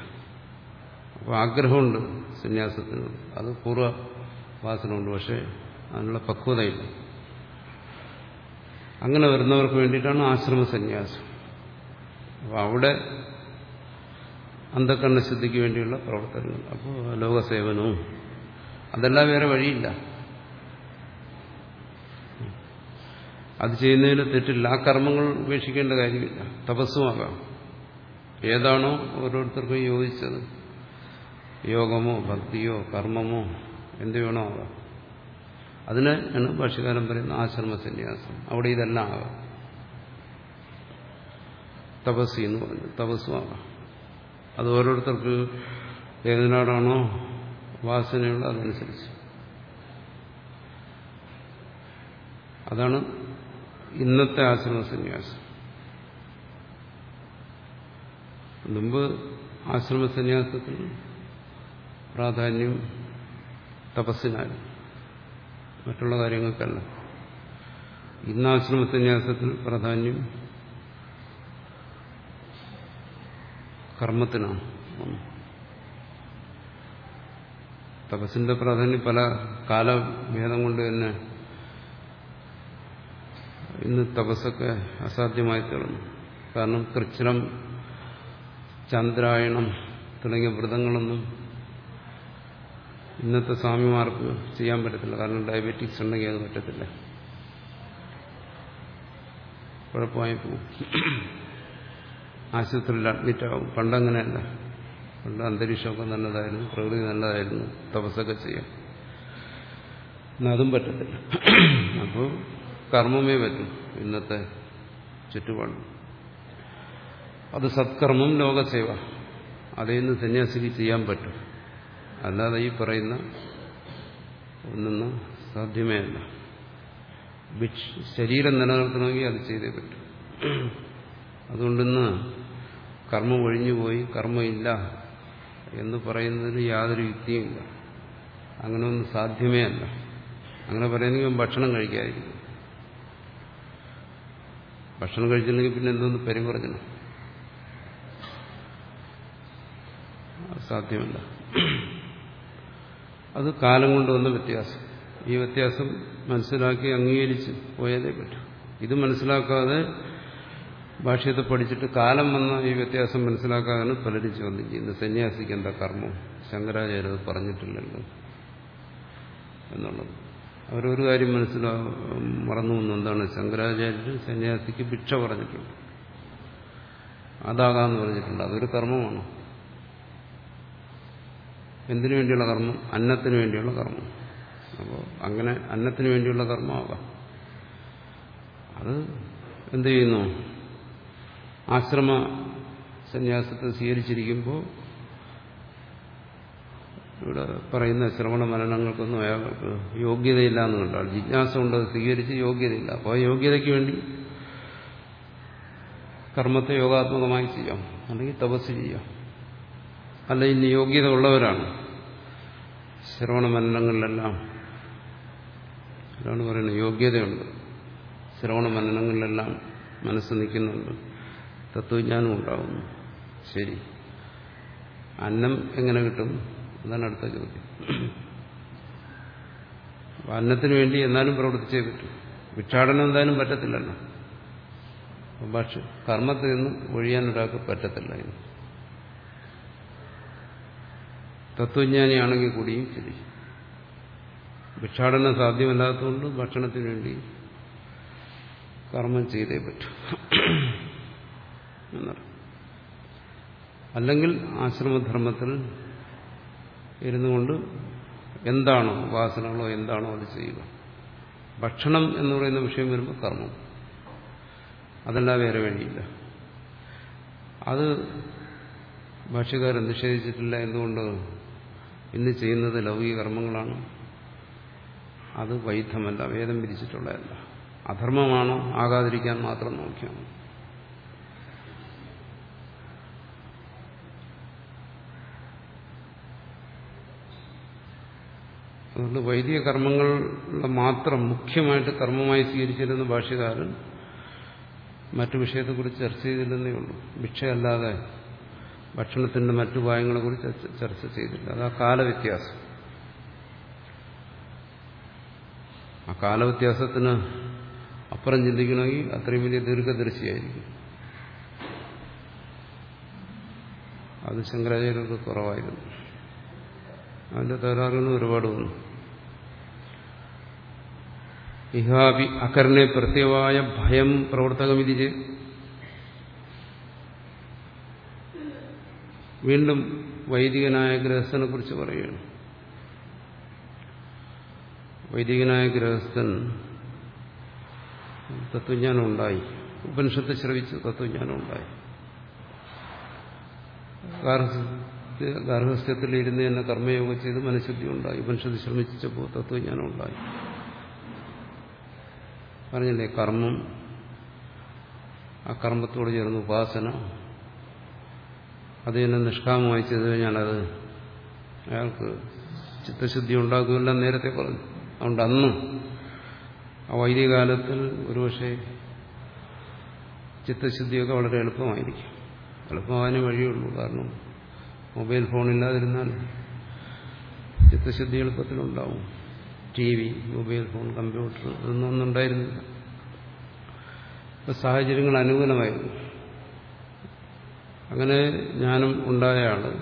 അപ്പോൾ ആഗ്രഹമുണ്ട് സന്യാസത്തിന് അത് പൂർവ വാസനമുണ്ട് പക്ഷെ അതിനുള്ള പക്വതയില്ല. അങ്ങനെ വരുന്നവർക്ക് വേണ്ടിയിട്ടാണ് ആശ്രമ സന്യാസം. അപ്പോൾ അവിടെ അന്ധക്കണ്ണ ശുദ്ധിക്ക് വേണ്ടിയുള്ള പ്രവർത്തനങ്ങൾ. അപ്പോൾ ലോകസേവനവും അതെല്ലാം വേറെ വഴിയില്ല. അത് ചെയ്യുന്നതിന് തെറ്റില്ല. ആ കർമ്മങ്ങൾ ഉപേക്ഷിക്കേണ്ട കാര്യമില്ല. തപസ്സുമാകാം ഏതാണോ ഓരോരുത്തർക്കും യോജിച്ചത്. യോഗമോ ഭക്തിയോ കർമ്മമോ എന്ത് വേണോ ആകാം. അതിന് ആണ് ഭാഷകാലം പറയുന്ന ആശ്രമ സന്യാസം. അവിടെ ഇതെല്ലാം ആകാം. തപസ്സി എന്ന് പറഞ്ഞു തപസ്സുമാകാം അത് ഓരോരുത്തർക്ക് ഏതിനാടാണോ വാസനയുള്ള അതനുസരിച്ച്. അതാണ് ഇന്നത്തെ ആശ്രമ സന്യാസം. മുമ്പ് ആശ്രമ സന്യാസത്തിന് പ്രാധാന്യം തപസ്സിനായി മറ്റുള്ള കാര്യങ്ങൾക്കല്ല. ഇന്ന് ആശ്രമ സന്യാസത്തിൽ പ്രാധാന്യം കർമ്മത്തിനാണ്. തപസ്സിന്റെ പ്രാധാന്യം പല കാലഭേദം കൊണ്ട് തന്നെ ഇന്ന് തപസ്സൊക്കെ അസാധ്യമായി തീർന്നു. കാരണം കൃച്ഛ്രം ചന്ദ്രായണം തുടങ്ങിയ വ്രതങ്ങളൊന്നും ഇന്നത്തെ സ്വാമിമാർക്ക് ചെയ്യാൻ പറ്റത്തില്ല. കാരണം ഡയബറ്റിക്സ് ഉണ്ടെങ്കിൽ അത് പറ്റത്തില്ല. കുഴപ്പമായി പോകും. ആശുപത്രിയിൽ അഡ്മിറ്റാകും പണ്ടങ്ങനെയല്ല. പണ്ട് അന്തരീക്ഷമൊക്കെ നല്ലതായിരുന്നു പ്രകൃതി നല്ലതായിരുന്നു തപസ്സൊക്കെ ചെയ്യാം. എന്നാൽ അതും പറ്റത്തില്ല. അപ്പോൾ കർമ്മമേ പറ്റും ഇന്നത്തെ ചുറ്റുപാട്. അത് സത്കർമ്മം ലോകസേവ. അതിൽ നിന്ന് സന്യാസിക്ക് ചെയ്യാൻ പറ്റും. അല്ലാതെ ഈ പറയുന്ന ഒന്നൊന്നും സാധ്യമേ അല്ല. ശരീരം നിലനിർത്തണമെങ്കിൽ അത് ചെയ്തേ പറ്റും. അതുകൊണ്ടിന്ന് കർമ്മം ഒഴിഞ്ഞുപോയി കർമ്മമില്ല എന്ന് പറയുന്നതിന് യാതൊരു യുക്തിയുമില്ല. അങ്ങനെ ഒന്നും സാധ്യമേ അല്ല. അങ്ങനെ പറയുന്നെങ്കിൽ ഭക്ഷണം കഴിക്കാതിരിക്കും. ഭക്ഷണം കഴിച്ചില്ലെങ്കിൽ പിന്നെ എന്തോന്ന് പരിവർജനം സാധ്യമല്ല. അത് കാലം കൊണ്ട് വന്ന വ്യത്യാസം. ഈ വ്യത്യാസം മനസ്സിലാക്കി അംഗീകരിച്ച് പോയതേ പറ്റൂ. ഇത് മനസ്സിലാക്കാതെ ഭാഷ്യത്തെ പഠിച്ചിട്ട് കാലം വന്ന ഈ വ്യത്യാസം മനസ്സിലാക്കാനും പലരും ചോദ്യം ചെയ്യുന്നത് സന്യാസിക്ക് എന്താ കർമ്മം? ശങ്കരാചാര്യ അത് പറഞ്ഞിട്ടില്ലല്ലോ എന്നുള്ളത്. അവരൊരു കാര്യം മനസ്സിലാ മറന്നു എന്താണ്? ശങ്കരാചാര്യർ സന്യാസിക്ക് ഭിക്ഷ പറഞ്ഞിട്ടുണ്ട്. അതാകാന്ന് പറഞ്ഞിട്ടുണ്ട്. അതൊരു കർമ്മമാണ്. എന്തിനു വേണ്ടിയുള്ള കർമ്മം? അന്നത്തിന് വേണ്ടിയുള്ള കർമ്മം. അപ്പോൾ അങ്ങനെ അന്നത്തിന് വേണ്ടിയുള്ള കർമ്മമാകാം. അത് എന്ത് ചെയ്യുന്നു? ആശ്രമ സന്യാസത്തെ സ്വീകരിച്ചിരിക്കുമ്പോൾ ഇവിടെ പറയുന്ന ശ്രവണ മരണങ്ങൾക്കൊന്നും അയാൾക്ക് യോഗ്യതയില്ല എന്ന് കണ്ടാൽ ജിജ്ഞാസ കൊണ്ട് സ്വീകരിച്ച് യോഗ്യതയില്ല. അപ്പോൾ ആ യോഗ്യതയ്ക്ക് വേണ്ടി കർമ്മത്തെ യോഗാത്മകമായി ചെയ്യാം അല്ലെങ്കിൽ തപസ് ചെയ്യാം. അല്ല ഇന്ന് യോഗ്യത ഉള്ളവരാണ് ശ്രവണ മരണങ്ങളിലെല്ലാം അതാണ് പറയുന്നത് യോഗ്യതയുണ്ട്. ശ്രവണ മരണങ്ങളിലെല്ലാം മനസ്സ് നിൽക്കുന്നുണ്ട്. തത്വജ്ഞാനം ഉണ്ടാകുന്നു ശരി. അന്നം എങ്ങനെ കിട്ടും? അതാണ് അടുത്ത ചോദ്യം. അന്നത്തിന് വേണ്ടി എന്നാലും പ്രവർത്തിച്ചേ പറ്റും. ഭിക്ഷാടനം എന്തായാലും പറ്റത്തില്ലല്ലോ. പക്ഷെ കർമ്മത്തിൽ നിന്നും ഒഴിയാൻ ഒരാൾക്ക് പറ്റത്തില്ല എന്ന് തത്വജ്ഞാനിയാണെങ്കിൽ കൂടിയും ശരി. ഭിക്ഷാടനം സാധ്യമല്ലാത്തതുകൊണ്ട് ഭക്ഷണത്തിന് വേണ്ടി കർമ്മം ചെയ്തേ പറ്റൂ. എന്നറിയാം അല്ലെങ്കിൽ ആശ്രമധർമ്മത്തിൽ ഇരുന്നു കൊണ്ട് എന്താണോ വാസനകളോ എന്താണോ അത് ചെയ്യുക. ഭക്ഷണം എന്ന് പറയുന്ന വിഷയം വരുമ്പോൾ കർമ്മം. അതല്ല വേറെ വഴിയില്ല. അത് ഭാഷകാരൻ നിഷേധിച്ചിട്ടില്ല എന്തുകൊണ്ട്? ഇന്ന് ചെയ്യുന്നത് ലൗകിക കർമ്മങ്ങളാണ്. അത് വൈദ്ധമല്ല വേദം പിരിച്ചിട്ടുള്ളതല്ല അധർമ്മമാണോ ആകാതിരിക്കാൻ മാത്രം നോക്കിയാൽ അതുകൊണ്ട് വൈദിക കർമ്മങ്ങൾ മാത്രം മുഖ്യമായിട്ട് കർമ്മമായി സ്വീകരിച്ചിരുന്ന ഭാഷ്യകാരൻ മറ്റു വിഷയത്തെക്കുറിച്ച് ചർച്ച ചെയ്തില്ലെന്നേ ഉള്ളൂ. ഭിക്ഷയല്ലാതെ ഭക്ഷണത്തിന്റെ മറ്റു ഉപായങ്ങളെക്കുറിച്ച് ചർച്ച ചെയ്തില്ല. അത് ആ കാലവ്യത്യാസം. ആ കാലവ്യത്യാസത്തിന് അപ്പുറം ചിന്തിക്കണമെങ്കിൽ അത്രയും വലിയ ദീർഘദർശിയായിരിക്കും. അത് ശങ്കരാചാര്യർക്ക് കുറവായിരുന്നു. അതിന്റെ തകരാറുകളും ഒരുപാട് വന്നു. ഇഹാപി അകർണെ പ്രത്യവായ ഭയം പ്രവർത്തകമിതി വീണ്ടും വൈദികനായ ഗൃഹസ്ഥനെ കുറിച്ച് പറയുകയാണ്. വൈദികനായ ഗൃഹസ്ഥൻ തത്വജ്ഞാനം ഉണ്ടായി ഉപനിഷത്ത് ശ്രവിച്ച് തത്വജ്ഞാനം ഉണ്ടായി ഗാർഹസ്ഥ്യത്തിൽ ഇരുന്ന് തന്നെ കർമ്മയോഗം ചെയ്ത് മനഃശുദ്ധി ഉണ്ടായി ഉപനിഷത്ത് ശ്രമിച്ചപ്പോൾ തത്വജ്ഞാനം ഉണ്ടായി പറഞ്ഞില്ലേ കർമ്മം. ആ കർമ്മത്തോട് ചേർന്ന് ഉപാസന. അത് തന്നെ നിഷ്കാമമായി ചെയ്തു കഴിഞ്ഞാൽ അത് അയാൾക്ക് ചിത്തശുദ്ധി ഉണ്ടാക്കുമെല്ലാം നേരത്തെ പറഞ്ഞു. അതുകൊണ്ട് അന്ന് ആ വൈദികകാലത്തിൽ ഒരുപക്ഷെ ചിത്തശുദ്ധിയൊക്കെ വളരെ എളുപ്പമായിരിക്കും. എളുപ്പമാകാനേ വഴിയുള്ളൂ. കാരണം മൊബൈൽ ഫോണില്ലാതിരുന്നാൽ ചിത്തശുദ്ധി എളുപ്പത്തിലുണ്ടാവും. T V mobile phone computer ഇതൊന്നും ഉണ്ടായിരുന്നില്ല. സാഹചര്യങ്ങൾ അനുകൂലമായിരുന്നു അങ്ങനെ ഞാനും ഉണ്ടായ ആൾ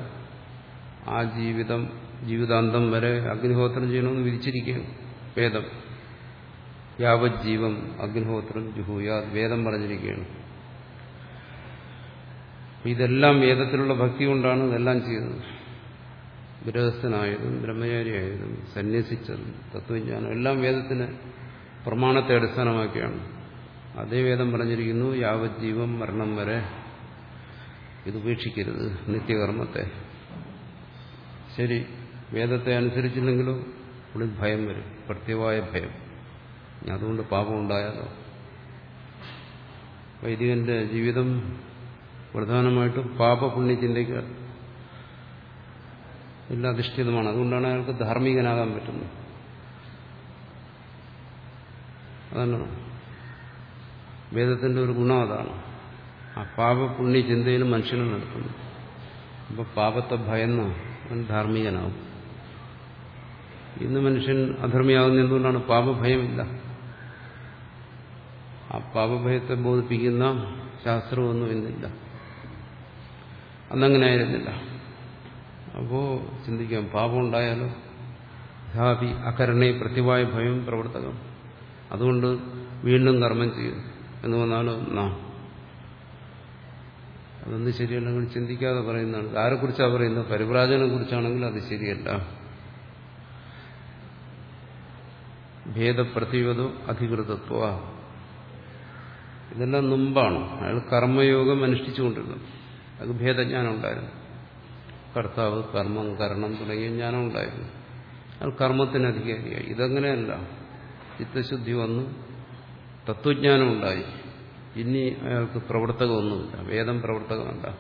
ആ ജീവിതം ജീവിതാന്തം വരെ അഗ്നിഹോത്രം ചെയ്യണമെന്ന് വിധിച്ചിരിക്കുകയാണ്. വേദം. യാവജ്ജീവം അഗ്നിഹോത്രം ജുഹുയാ വേദം പറഞ്ഞിരിക്കുകയാണ്. ഇതെല്ലാം വേദത്തിലുള്ള ഭക്തി കൊണ്ടാണ് ഇതെല്ലാം ചെയ്തത്. ഗൃഹസ്ഥനായതും ബ്രഹ്മചാരിയായതും സന്യസിച്ചതും തത്വജ്ഞാനം എല്ലാം വേദത്തിന് പ്രമാണത്തെ അടിസ്ഥാനമാക്കിയാണ്. അതേ വേദം പറഞ്ഞിരിക്കുന്നു യാവജ്ജീവം മരണം വരെ ഇത് ഉപേക്ഷിക്കരുത് നിത്യകർമ്മത്തെ. ശരി വേദത്തെ അനുസരിച്ചില്ലെങ്കിലോ ഉള്ളിൽ ഭയം വരും പ്രത്യവായ ഭയം. അതുകൊണ്ട് പാപം ഉണ്ടായാലോ? വൈദികന്റെ ജീവിതം പ്രധാനമായിട്ടും പാപപുണ്യചിന്തയ്ക്ക് എല്ലാം അധിഷ്ഠിതമാണ് അതുകൊണ്ടാണ് അയാൾക്ക് ധാർമ്മികനാകാൻ പറ്റുന്നത്. അതാണ് വേദത്തിന്റെ ഒരു ഗുണം അതാണ്. ആ പാപപുണ്യ ചിന്തയിൽ മനുഷ്യനെ നടത്തുന്നു. അപ്പൊ പാപത്തെ ഭയന്ന് അവൻ ധാർമ്മികനാവും. ഇന്ന് മനുഷ്യൻ അധർമ്മിയാകുന്ന എന്തുകൊണ്ടാണ്? പാപഭയമില്ല. ആ പാപഭയത്തെ ബോധിപ്പിക്കുന്ന ശാസ്ത്രമൊന്നും ഇന്നില്ല. അന്നങ്ങനെ ആയിരുന്നില്ല. അപ്പോ ചിന്തിക്കാം പാപം ഉണ്ടായാലോ ധാപി അകരണേ പ്രതിവായ ഭയം പ്രവർത്തകം. അതുകൊണ്ട് വീണ്ടും കർമ്മം ചെയ്യും എന്ന് വന്നാലോ നാം. അതൊന്നും ശരിയല്ലെങ്കിൽ ചിന്തിക്കാതെ പറയുന്നതാണ്. ആരെക്കുറിച്ചാണ് പറയുന്നത്? പരിവ്രാജനെ കുറിച്ചാണെങ്കിൽ അത് ശരിയല്ല. ഭേദപ്രതിവതോ അധികൃതത്വ. ഇതെല്ലാം മുമ്പാണ്. അയാൾ കർമ്മയോഗം അനുഷ്ഠിച്ചുകൊണ്ടിരുന്നത് അത് ഭേദജ്ഞാനം ഉണ്ടായിരുന്നു കർത്താവ് കർമ്മം കരണം തുടങ്ങിയ ജ്ഞാനം ഉണ്ടായിരുന്നു. അത് കർമ്മത്തിന് അധികാരിയായി. ഇതങ്ങനെയല്ല. ചിത്തശുദ്ധി വന്നു തത്വജ്ഞാനം ഉണ്ടായി. ഇനി അയാൾക്ക് പ്രവർത്തകമൊന്നുമില്ല. വേദം പ്രവർത്തകമല്ല.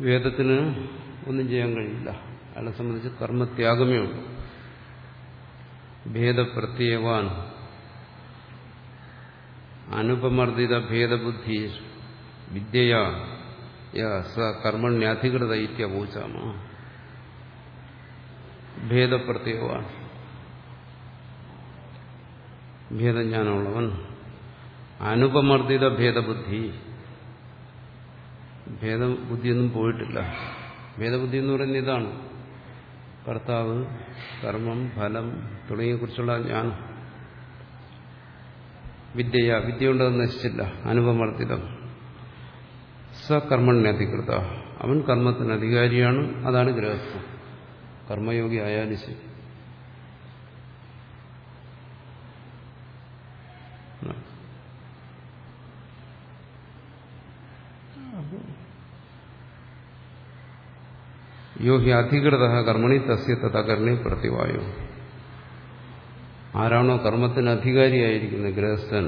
വേദത്തിന് ഒന്നും ചെയ്യാൻ കഴിയില്ല. അയാളെ സംബന്ധിച്ച് കർമ്മത്യാഗമേ ഉള്ളൂ. ഭേദപ്രത്യവാൻ അനുപമർദ്ദിത ഭേദബുദ്ധി വിദ്യയാ. സ കർമ്മണ്യധികൃത ഇത്യപൂച്ചാമ ഭേദപ്രത്യവാൻ ഭേദജ്ഞാനമുള്ളവൻ. അനുപമർദ്ദിത ഭേദബുദ്ധി ഭേദബുദ്ധിയൊന്നും പോയിട്ടില്ല. ഭേദബുദ്ധി എന്ന് പറയുന്നത് ഇതാണ്. കർത്താവ് കർമ്മം ഫലം തുടങ്ങിയെക്കുറിച്ചുള്ള ജ്ഞാനം. വിദ്യയാ വിദ്യ കൊണ്ടത് നശിച്ചില്ല. അനുപമർദ്ദിതം. സകർമ്മണ്യധികൃത അവൻ കർമ്മത്തിന് അധികാരിയാണ്. അതാണ് ഗൃഹസ്ഥം കർമ്മയോഗി ആയാലും ശരി. യോ ഹി അധികൃത കർമ്മണി തസ്യ തഥാകരണി പ്രതിവായു. ആരാണോ കർമ്മത്തിന് അധികാരിയായിരിക്കുന്ന ഗൃഹസ്ഥൻ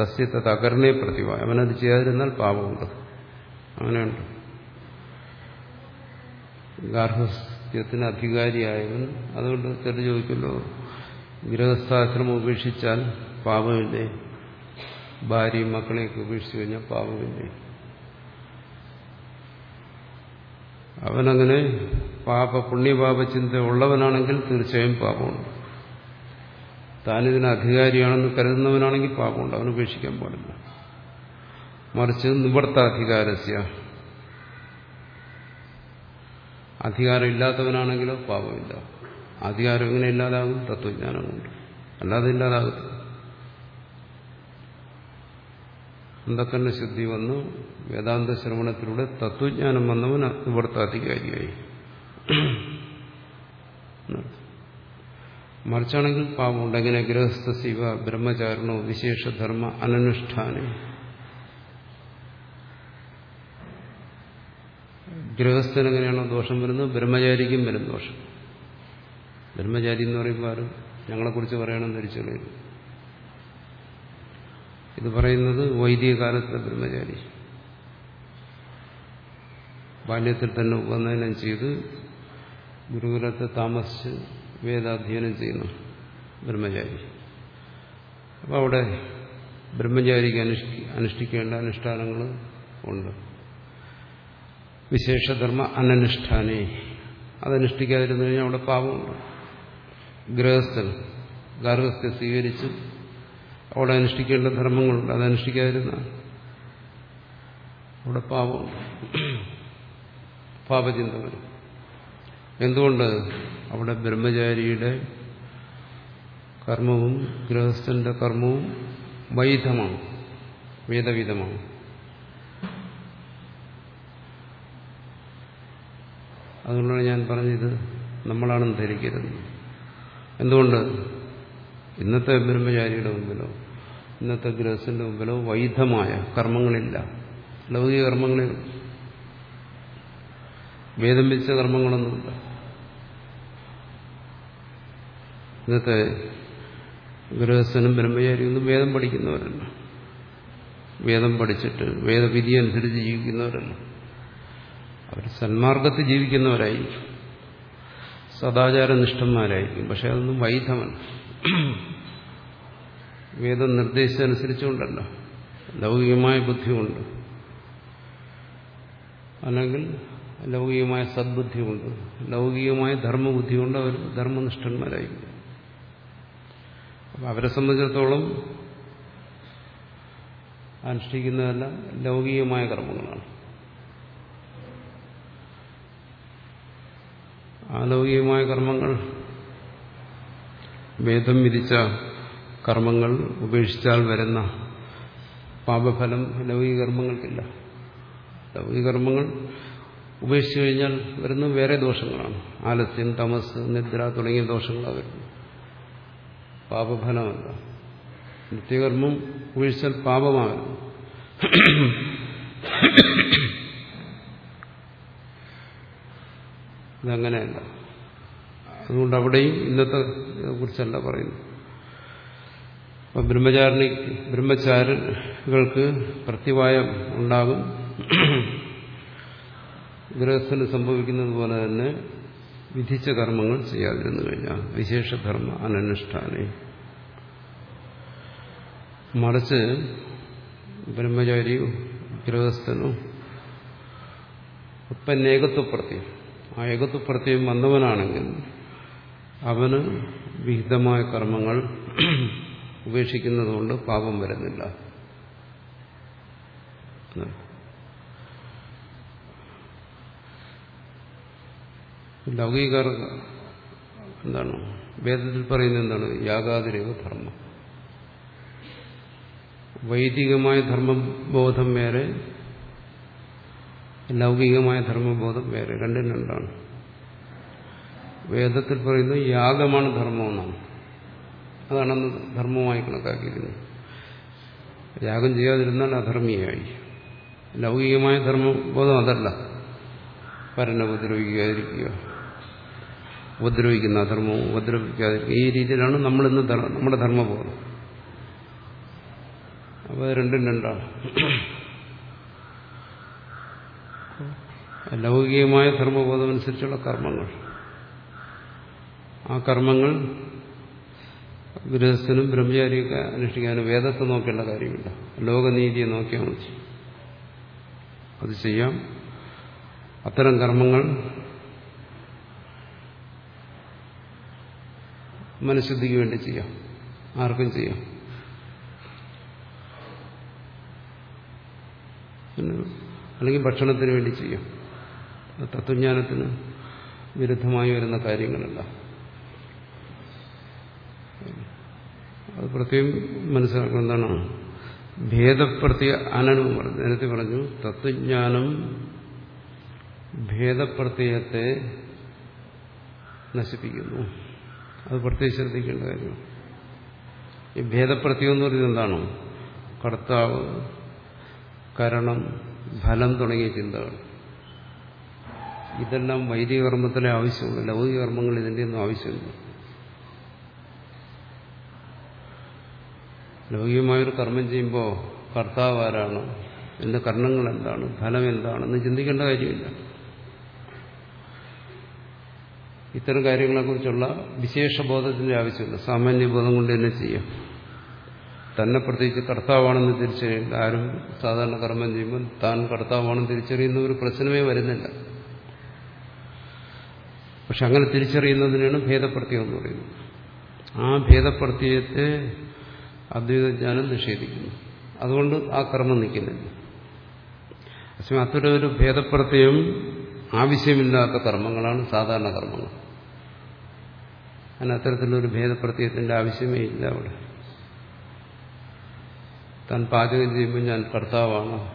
തസ്യ തഥകർണേ പ്രതിവായ അവനത് ചെയ്യാതിരുന്നാൽ പാപമുണ്ട്. അങ്ങനെയുണ്ട്. ഗാർഹസ്ഥ്യത്തിന് അധികാരിയായവൻ അതുകൊണ്ട് തെറ്റ് ചോദിക്കല്ലോ ഗൃഹസ്ഥാശ്രമം ഉപേക്ഷിച്ചാൽ പാപമില്ലേ? ഭാര്യയും മക്കളെയൊക്കെ ഉപേക്ഷിച്ചു കഴിഞ്ഞാൽ പാപമില്ലേ? അവനങ്ങനെ പാപ പുണ്യപാപ ചിന്ത ഉള്ളവനാണെങ്കിൽ തീർച്ചയായും പാപമുണ്ട്. താനിതിന് അധികാരിയാണെന്ന് കരുതുന്നവനാണെങ്കിൽ പാപമുണ്ട് അവൻ ഉപേക്ഷിക്കാൻ പാടില്ല. മറിച്ച് നിവർത്താധികാരസ്യ അധികാരമില്ലാത്തവനാണെങ്കിലോ പാപമില്ല. അധികാരം എങ്ങനെ ഇല്ലാതാകും? തത്വജ്ഞാനം കൊണ്ട് അല്ലാതെ ഇല്ലാതാകത്തില്ല. അന്ധക്കണ്ണ ശുദ്ധി വന്നു? വേദാന്ത ശ്രവണത്തിലൂടെ തത്വജ്ഞാനം വന്നവൻ നിവർത്താധികാരിയായി മറിച്ചാണെങ്കിൽ പാപമുണ്ട്. എങ്ങനെ? ഗൃഹസ്ഥ ശിവ ബ്രഹ്മചാരണോ വിശേഷധർമ്മ അനനുഷ്ഠാനം. ഗൃഹസ്ഥന് എങ്ങനെയാണോ ദോഷം വരുന്നത്? ബ്രഹ്മചാരിക്കും വരും ദോഷം. ബ്രഹ്മചാരി എന്ന് പറയുമ്പോൾ ആരും ഞങ്ങളെക്കുറിച്ച് പറയണമെന്ന് ധരിച്ചുള്ളത് ഇത് പറയുന്നത് വൈദിക കാലത്തെ ബ്രഹ്മചാരി. ബാല്യത്തിൽ തന്നെ ഉപനയനം ചെയ്ത് ഗുരുകുലത്തെ താമസിച്ച് വേദാധ്യയനം ചെയ്യുന്നു ബ്രഹ്മചാരി. അപ്പോൾ അവിടെ ബ്രഹ്മചാരിക്ക് അനുഷ്ഠി അനുഷ്ഠിക്കേണ്ട അനുഷ്ഠാനങ്ങൾ ഉണ്ട്. വിശേഷധർമ്മ അനനുഷ്ഠാനേ. അതനുഷ്ഠിക്കാതിരുന്നു കഴിഞ്ഞാൽ അവിടെ പാപമുണ്ട് ഗൃഹസ്ഥൻ ഗാർഹസ്ഥ്യ സ്വീകരിച്ച് അവിടെ അനുഷ്ഠിക്കേണ്ട ധർമ്മങ്ങളുണ്ട്. അതനുഷ്ഠിക്കാതിരുന്ന അവിടെ പാപമുണ്ട് പാപചിന്ത വരും. എന്തുകൊണ്ട് അവിടെ ബ്രഹ്മചാരിയുടെ കർമ്മവും ഗൃഹസ്ഥന്റെ കർമ്മവും വൈധമാണ് വേദവിധമാണ്? അതുകൊണ്ടാണ് ഞാൻ പറഞ്ഞത് നമ്മളാണെന്ന് ധരിക്കരുത്. എന്തുകൊണ്ട്? ഇന്നത്തെ ബ്രഹ്മചാരിയുടെ മുമ്പിലോ ഇന്നത്തെ ഗൃഹസ്ഥന്റെ മുമ്പിലോ വൈധമായ കർമ്മങ്ങളില്ല. ലൗകിക കർമ്മങ്ങളെ വേദം വെച്ച കർമ്മങ്ങളൊന്നുമില്ല. ഇന്നത്തെ ഗൃഹസ്ഥനും ബ്രഹ്മചാരിയൊന്നും വേദം പഠിക്കുന്നവരല്ല. വേദം പഠിച്ചിട്ട് വേദവിധി അനുസരിച്ച് ജീവിക്കുന്നവരല്ല. അവർ സന്മാർഗത്തിൽ ജീവിക്കുന്നവരായിരിക്കും സദാചാരനിഷ്ഠന്മാരായിരിക്കും പക്ഷെ അതൊന്നും വൈധമല്ല. വേദം നിർദ്ദേശിച്ചനുസരിച്ചുകൊണ്ടല്ല ലൗകികമായ ബുദ്ധി ബുദ്ധിയുണ്ട്. അല്ലെങ്കിൽ ലൗകികമായ സദ്ബുദ്ധി കൊണ്ട് ലൗകികമായ ധർമ്മബുദ്ധി കൊണ്ട് അവർ ധർമ്മനിഷ്ഠന്മാരായിരിക്കും. അവരെ സംബന്ധിച്ചിടത്തോളം അനുഷ്ഠിക്കുന്നതെല്ലാം ലൗകികമായ കർമ്മങ്ങളാണ്. അലൗകികമായ കർമ്മങ്ങൾ വേദം വിധിച്ച കർമ്മങ്ങൾ ഉപേക്ഷിച്ചാൽ വരുന്ന പാപഫലം ലൗകിക കർമ്മങ്ങൾക്കില്ല. ലൗകിക കർമ്മങ്ങൾ ഉപേക്ഷിച്ചു കഴിഞ്ഞാൽ വരുന്ന വേറെ ദോഷങ്ങളാണ്. ആലസ്യം തമസ് നിദ്ര തുടങ്ങിയ ദോഷങ്ങളാണ് വരുന്നത്. പാപഫലമല്ല. നിത്യകർമ്മം ഉപേക്ഷിച്ചാൽ പാപമാകരുത് ഇതങ്ങനെയല്ല. അതുകൊണ്ട് അവിടെയും ഇന്നത്തെ കുറിച്ചല്ല പറയുന്നു അപ്പം ബ്രഹ്മചാരി ബ്രഹ്മചാരികൾക്ക് പ്രത്യവായം ഉണ്ടാകും. ഗൃഹസ്ഥന് സംഭവിക്കുന്നത് പോലെ തന്നെ വിധിച്ച കർമ്മങ്ങൾ ചെയ്യാതിരുന്നു കഴിഞ്ഞാൽ വിശേഷധർമ്മ അനനുഷ്ഠാനെ. മറിച്ച് ബ്രഹ്മചാരിയോ ഗൃഹസ്ഥനോ ഒപ്പം ഏകത്വപ്രത്യം ആ ഏകത്വപ്രത്യം വന്നവനാണെങ്കിൽ അവന് വിഹിതമായ കർമ്മങ്ങൾ ഉപേക്ഷിക്കുന്നതുകൊണ്ട് പാപം വരുന്നില്ല. ലൗകികർ എന്താണ് വേദത്തിൽ പറയുന്നത് എന്താണ്? യാഗാതിരേവ ധർമ്മം. വൈദികമായ ധർമ്മബോധം വേറെ ലൗകികമായ ധർമ്മബോധം വേറെ രണ്ടും രണ്ടാണ് വേദത്തിൽ പറയുന്നത് യാഗമാണ് ധർമ്മമെന്നാണ്. അതാണ് അന്ന് ധർമ്മമായി കണക്കാക്കിയിരുന്നത് യാഗം ചെയ്യാതിരുന്നാൽ അധർമ്മിയായി. ലൗകികമായ ധർമ്മബോധം അതല്ല. പരനെ ഉപദ്രവിക്കാതിരിക്കുക. ഉപദ്രവിക്കുന്ന അധർമ്മവും ഉപദ്രവിക്കാതിരിക്കുക. ഈ രീതിയിലാണ് നമ്മൾ ഇന്ന് നമ്മുടെ ധർമ്മബോധം. അപ്പോൾ രണ്ടും രണ്ടാണ്. ലൗകികമായ ധർമ്മബോധം അനുസരിച്ചുള്ള കർമ്മങ്ങൾ. ആ കർമ്മങ്ങൾ ഗൃഹസ്ഥനും ബ്രഹ്മചാരിയൊക്കെ അനുഷ്ഠിക്കാനും വേദത്തെ നോക്കേണ്ട കാര്യമില്ല. ലോകനീതിയെ നോക്കിയാണ് അത് ചെയ്യാം. അത്തരം കർമ്മങ്ങൾ മനഃശുദ്ധിക്ക് വേണ്ടി ചെയ്യാം. ആർക്കും ചെയ്യാം. അല്ലെങ്കിൽ ഭക്ഷണത്തിന് വേണ്ടി ചെയ്യാം. തത്വജ്ഞാനത്തിന് വിരുദ്ധമായി വരുന്ന കാര്യങ്ങളല്ല. അത് പ്രത്യേകം മനസ്സിലാക്കണം. എന്താണ്? ഭേദപ്രത്യ അനനം പറഞ്ഞു നേരത്തെ പറഞ്ഞു തത്വജ്ഞാനം ഭേദപ്രത്യയത്തെ നശിപ്പിക്കുന്നു. അത് പ്രത്യേകം ശ്രദ്ധിക്കേണ്ട കാര്യമാണ് ഈ ഭേദപ്രത്യം എന്ന് പറയുന്നത് എന്താണ്? കർത്താവ് കരണം ഫലം തുടങ്ങിയ ചിന്തകൾ. ഇതെല്ലാം വൈദിക കർമ്മത്തിലെ ആവശ്യമുള്ളൂ ലൗകിക കർമ്മങ്ങൾ ഇതിന്റെ ഒന്നും ആവശ്യമില്ല. ലൗകികമായൊരു കർമ്മം ചെയ്യുമ്പോൾ കർത്താവ് ആരാണ്? എന്റെ കർണങ്ങൾ എന്താണ്? ഫലം എന്താണെന്ന് ചിന്തിക്കേണ്ട കാര്യമില്ല. ഇത്തരം കാര്യങ്ങളെക്കുറിച്ചുള്ള വിശേഷബോധത്തിന്റെ ആവശ്യമില്ല. സാമാന്യബോധം കൊണ്ട് തന്നെ ചെയ്യാം. തന്നെ പ്രത്യേകിച്ച് കർത്താവാണെന്ന് തിരിച്ചറിയില്ല ആരും സാധാരണ കർമ്മം ചെയ്യുമ്പോൾ താൻ കർത്താവാണെന്ന് തിരിച്ചറിയുന്ന ഒരു പ്രശ്നമേ വരുന്നില്ല. പക്ഷെ അങ്ങനെ തിരിച്ചറിയുന്നതിനാണ് ഭേദപ്രത്യം എന്ന് പറയുന്നത്. ആ ഭേദപ്രത്യയത്തെ അദ്വൈതജ്ഞാനം നിഷേധിക്കുന്നു. അതുകൊണ്ട് ആ കർമ്മം നിൽക്കുന്നില്ല. പക്ഷേ അത്തരം ഒരു ഭേദപ്രത്യം ആവശ്യമില്ലാത്ത കർമ്മങ്ങളാണ് സാധാരണ കർമ്മങ്ങൾ. അതിന് അത്തരത്തിലൊരു ഭേദപ്രത്യയത്തിന്റെ ആവശ്യമേ ഇല്ല അവിടെ. താൻ പാചകം ചെയ്യുമ്പോൾ ഞാൻ കർത്താവാണ്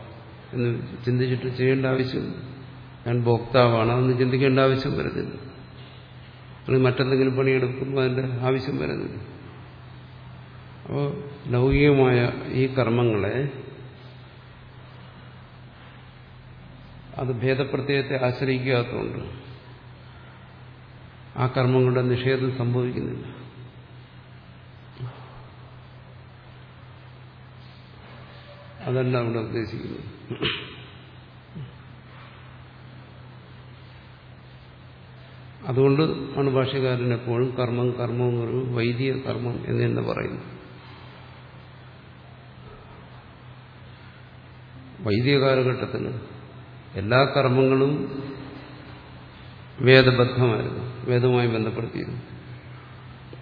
എന്ന് ചിന്തിച്ചിട്ട് ചെയ്യേണ്ട ആവശ്യം ഞാൻ ഭോക്താവാണ് എന്ന് ചിന്തിക്കേണ്ട ആവശ്യം വരുന്നില്ല അല്ലെങ്കിൽ മറ്റെന്തെങ്കിലും പണിയെടുക്കുമ്പോൾ അതിന്റെ ആവശ്യം വരുന്നില്ല. അപ്പോൾ ലൗകികമായ ഈ കർമ്മങ്ങളെ അത് ഭേദപ്രത്യയത്തെ ആശ്രയിക്കാത്തതുകൊണ്ട് ആ കർമ്മങ്ങളുടെ നിഷേധം സംഭവിക്കുന്നില്ല. അതല്ല അവിടെ ഉദ്ദേശിക്കുന്നത്. അതുകൊണ്ട് ആണ് ഭാഷകാരൻ എപ്പോഴും കർമ്മം കർമ്മം ഒരു വൈദിക കർമ്മം എന്ന് തന്നെ പറയുന്നു വൈദിക കാലഘട്ടത്തിൽ എല്ലാ കർമ്മങ്ങളും വേദബദ്ധമായിരുന്നു വേദവുമായി ബന്ധപ്പെടുത്തിയിരുന്നു.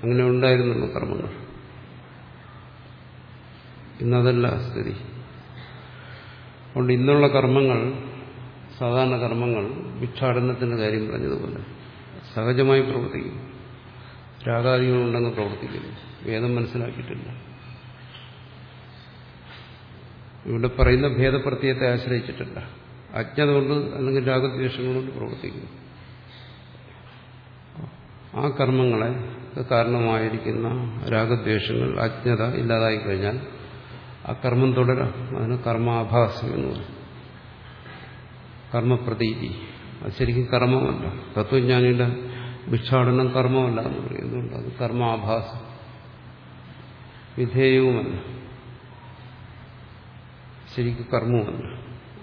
അങ്ങനെ ഉണ്ടായിരുന്നുള്ളൂ കർമ്മങ്ങൾ. ഇന്നതല്ല സ്ഥിതി. അതുകൊണ്ട് ഇന്നുള്ള കർമ്മങ്ങൾ സാധാരണ കർമ്മങ്ങൾ ഭിക്ഷാടനത്തിന്റെ കാര്യം പറഞ്ഞതുപോലെ സഹജമായി പ്രവർത്തിക്കും രാഗാദികളുണ്ടെന്ന് പ്രവർത്തിക്കുന്നു. വേദം മനസ്സിലാക്കിയിട്ടില്ല. ഇവിടെ പറയുന്ന ഭേദപ്രത്യത്തെ ആശ്രയിച്ചിട്ടില്ല. അജ്ഞത കൊണ്ട് അല്ലെങ്കിൽ രാഗദ്വേഷങ്ങൾ കൊണ്ട് പ്രവർത്തിക്കുന്നു. ആ കർമ്മങ്ങളെ കാരണമായിരിക്കുന്ന രാഗദ്വേഷങ്ങൾ അജ്ഞത ഇല്ലാതായി കഴിഞ്ഞാൽ ആ കർമ്മം തുടരാം. അതിന് കർമാഭാസം എന്ന് പറയും. കർമ്മപ്രതീതി. അത് ശരിക്കും കർമ്മമല്ല. തത്വജ്ഞാനിയുടെ ഭിക്ഷാടനം കർമ്മമല്ല എന്ന് പറയുന്നുണ്ട്. അത് കർമാഭാസം. വിധേയവുമല്ല. ശരിക്കും കർമ്മമല്ല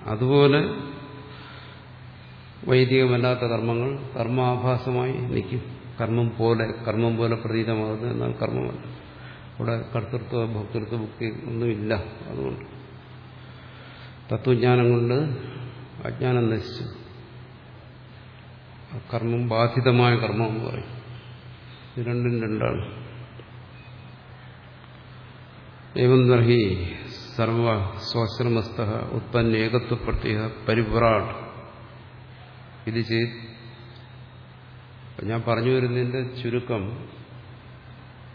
അതുപോലെ വൈദികമല്ലാത്ത കർമ്മങ്ങൾ കർമാഭാസമായി നിൽക്കും. കർമ്മം പോലെ കർമ്മം പോലെ പ്രതീതമാകുന്നു എന്നാൽ കർമ്മമല്ല. ഇവിടെ കർത്തൃത്വ ഭോക്തൃത്വ ഭക്തി ഒന്നുമില്ല. അതുകൊണ്ട് തത്വജ്ഞാനം കൊണ്ട് അജ്ഞാനം നശിച്ചു. കർമ്മം ബാധിതമായ കർമ്മം എന്ന് പറയും. ഇത് രണ്ടും രണ്ടാണ്. ഏവം നർഹി സർവ ഉത്പന്ന ഏകത്വ പ്രത്യേക പരിവ്രാട് ഇത് ചെയ്ത് ഞാൻ പറഞ്ഞു വരുന്നതിന്റെ ചുരുക്കം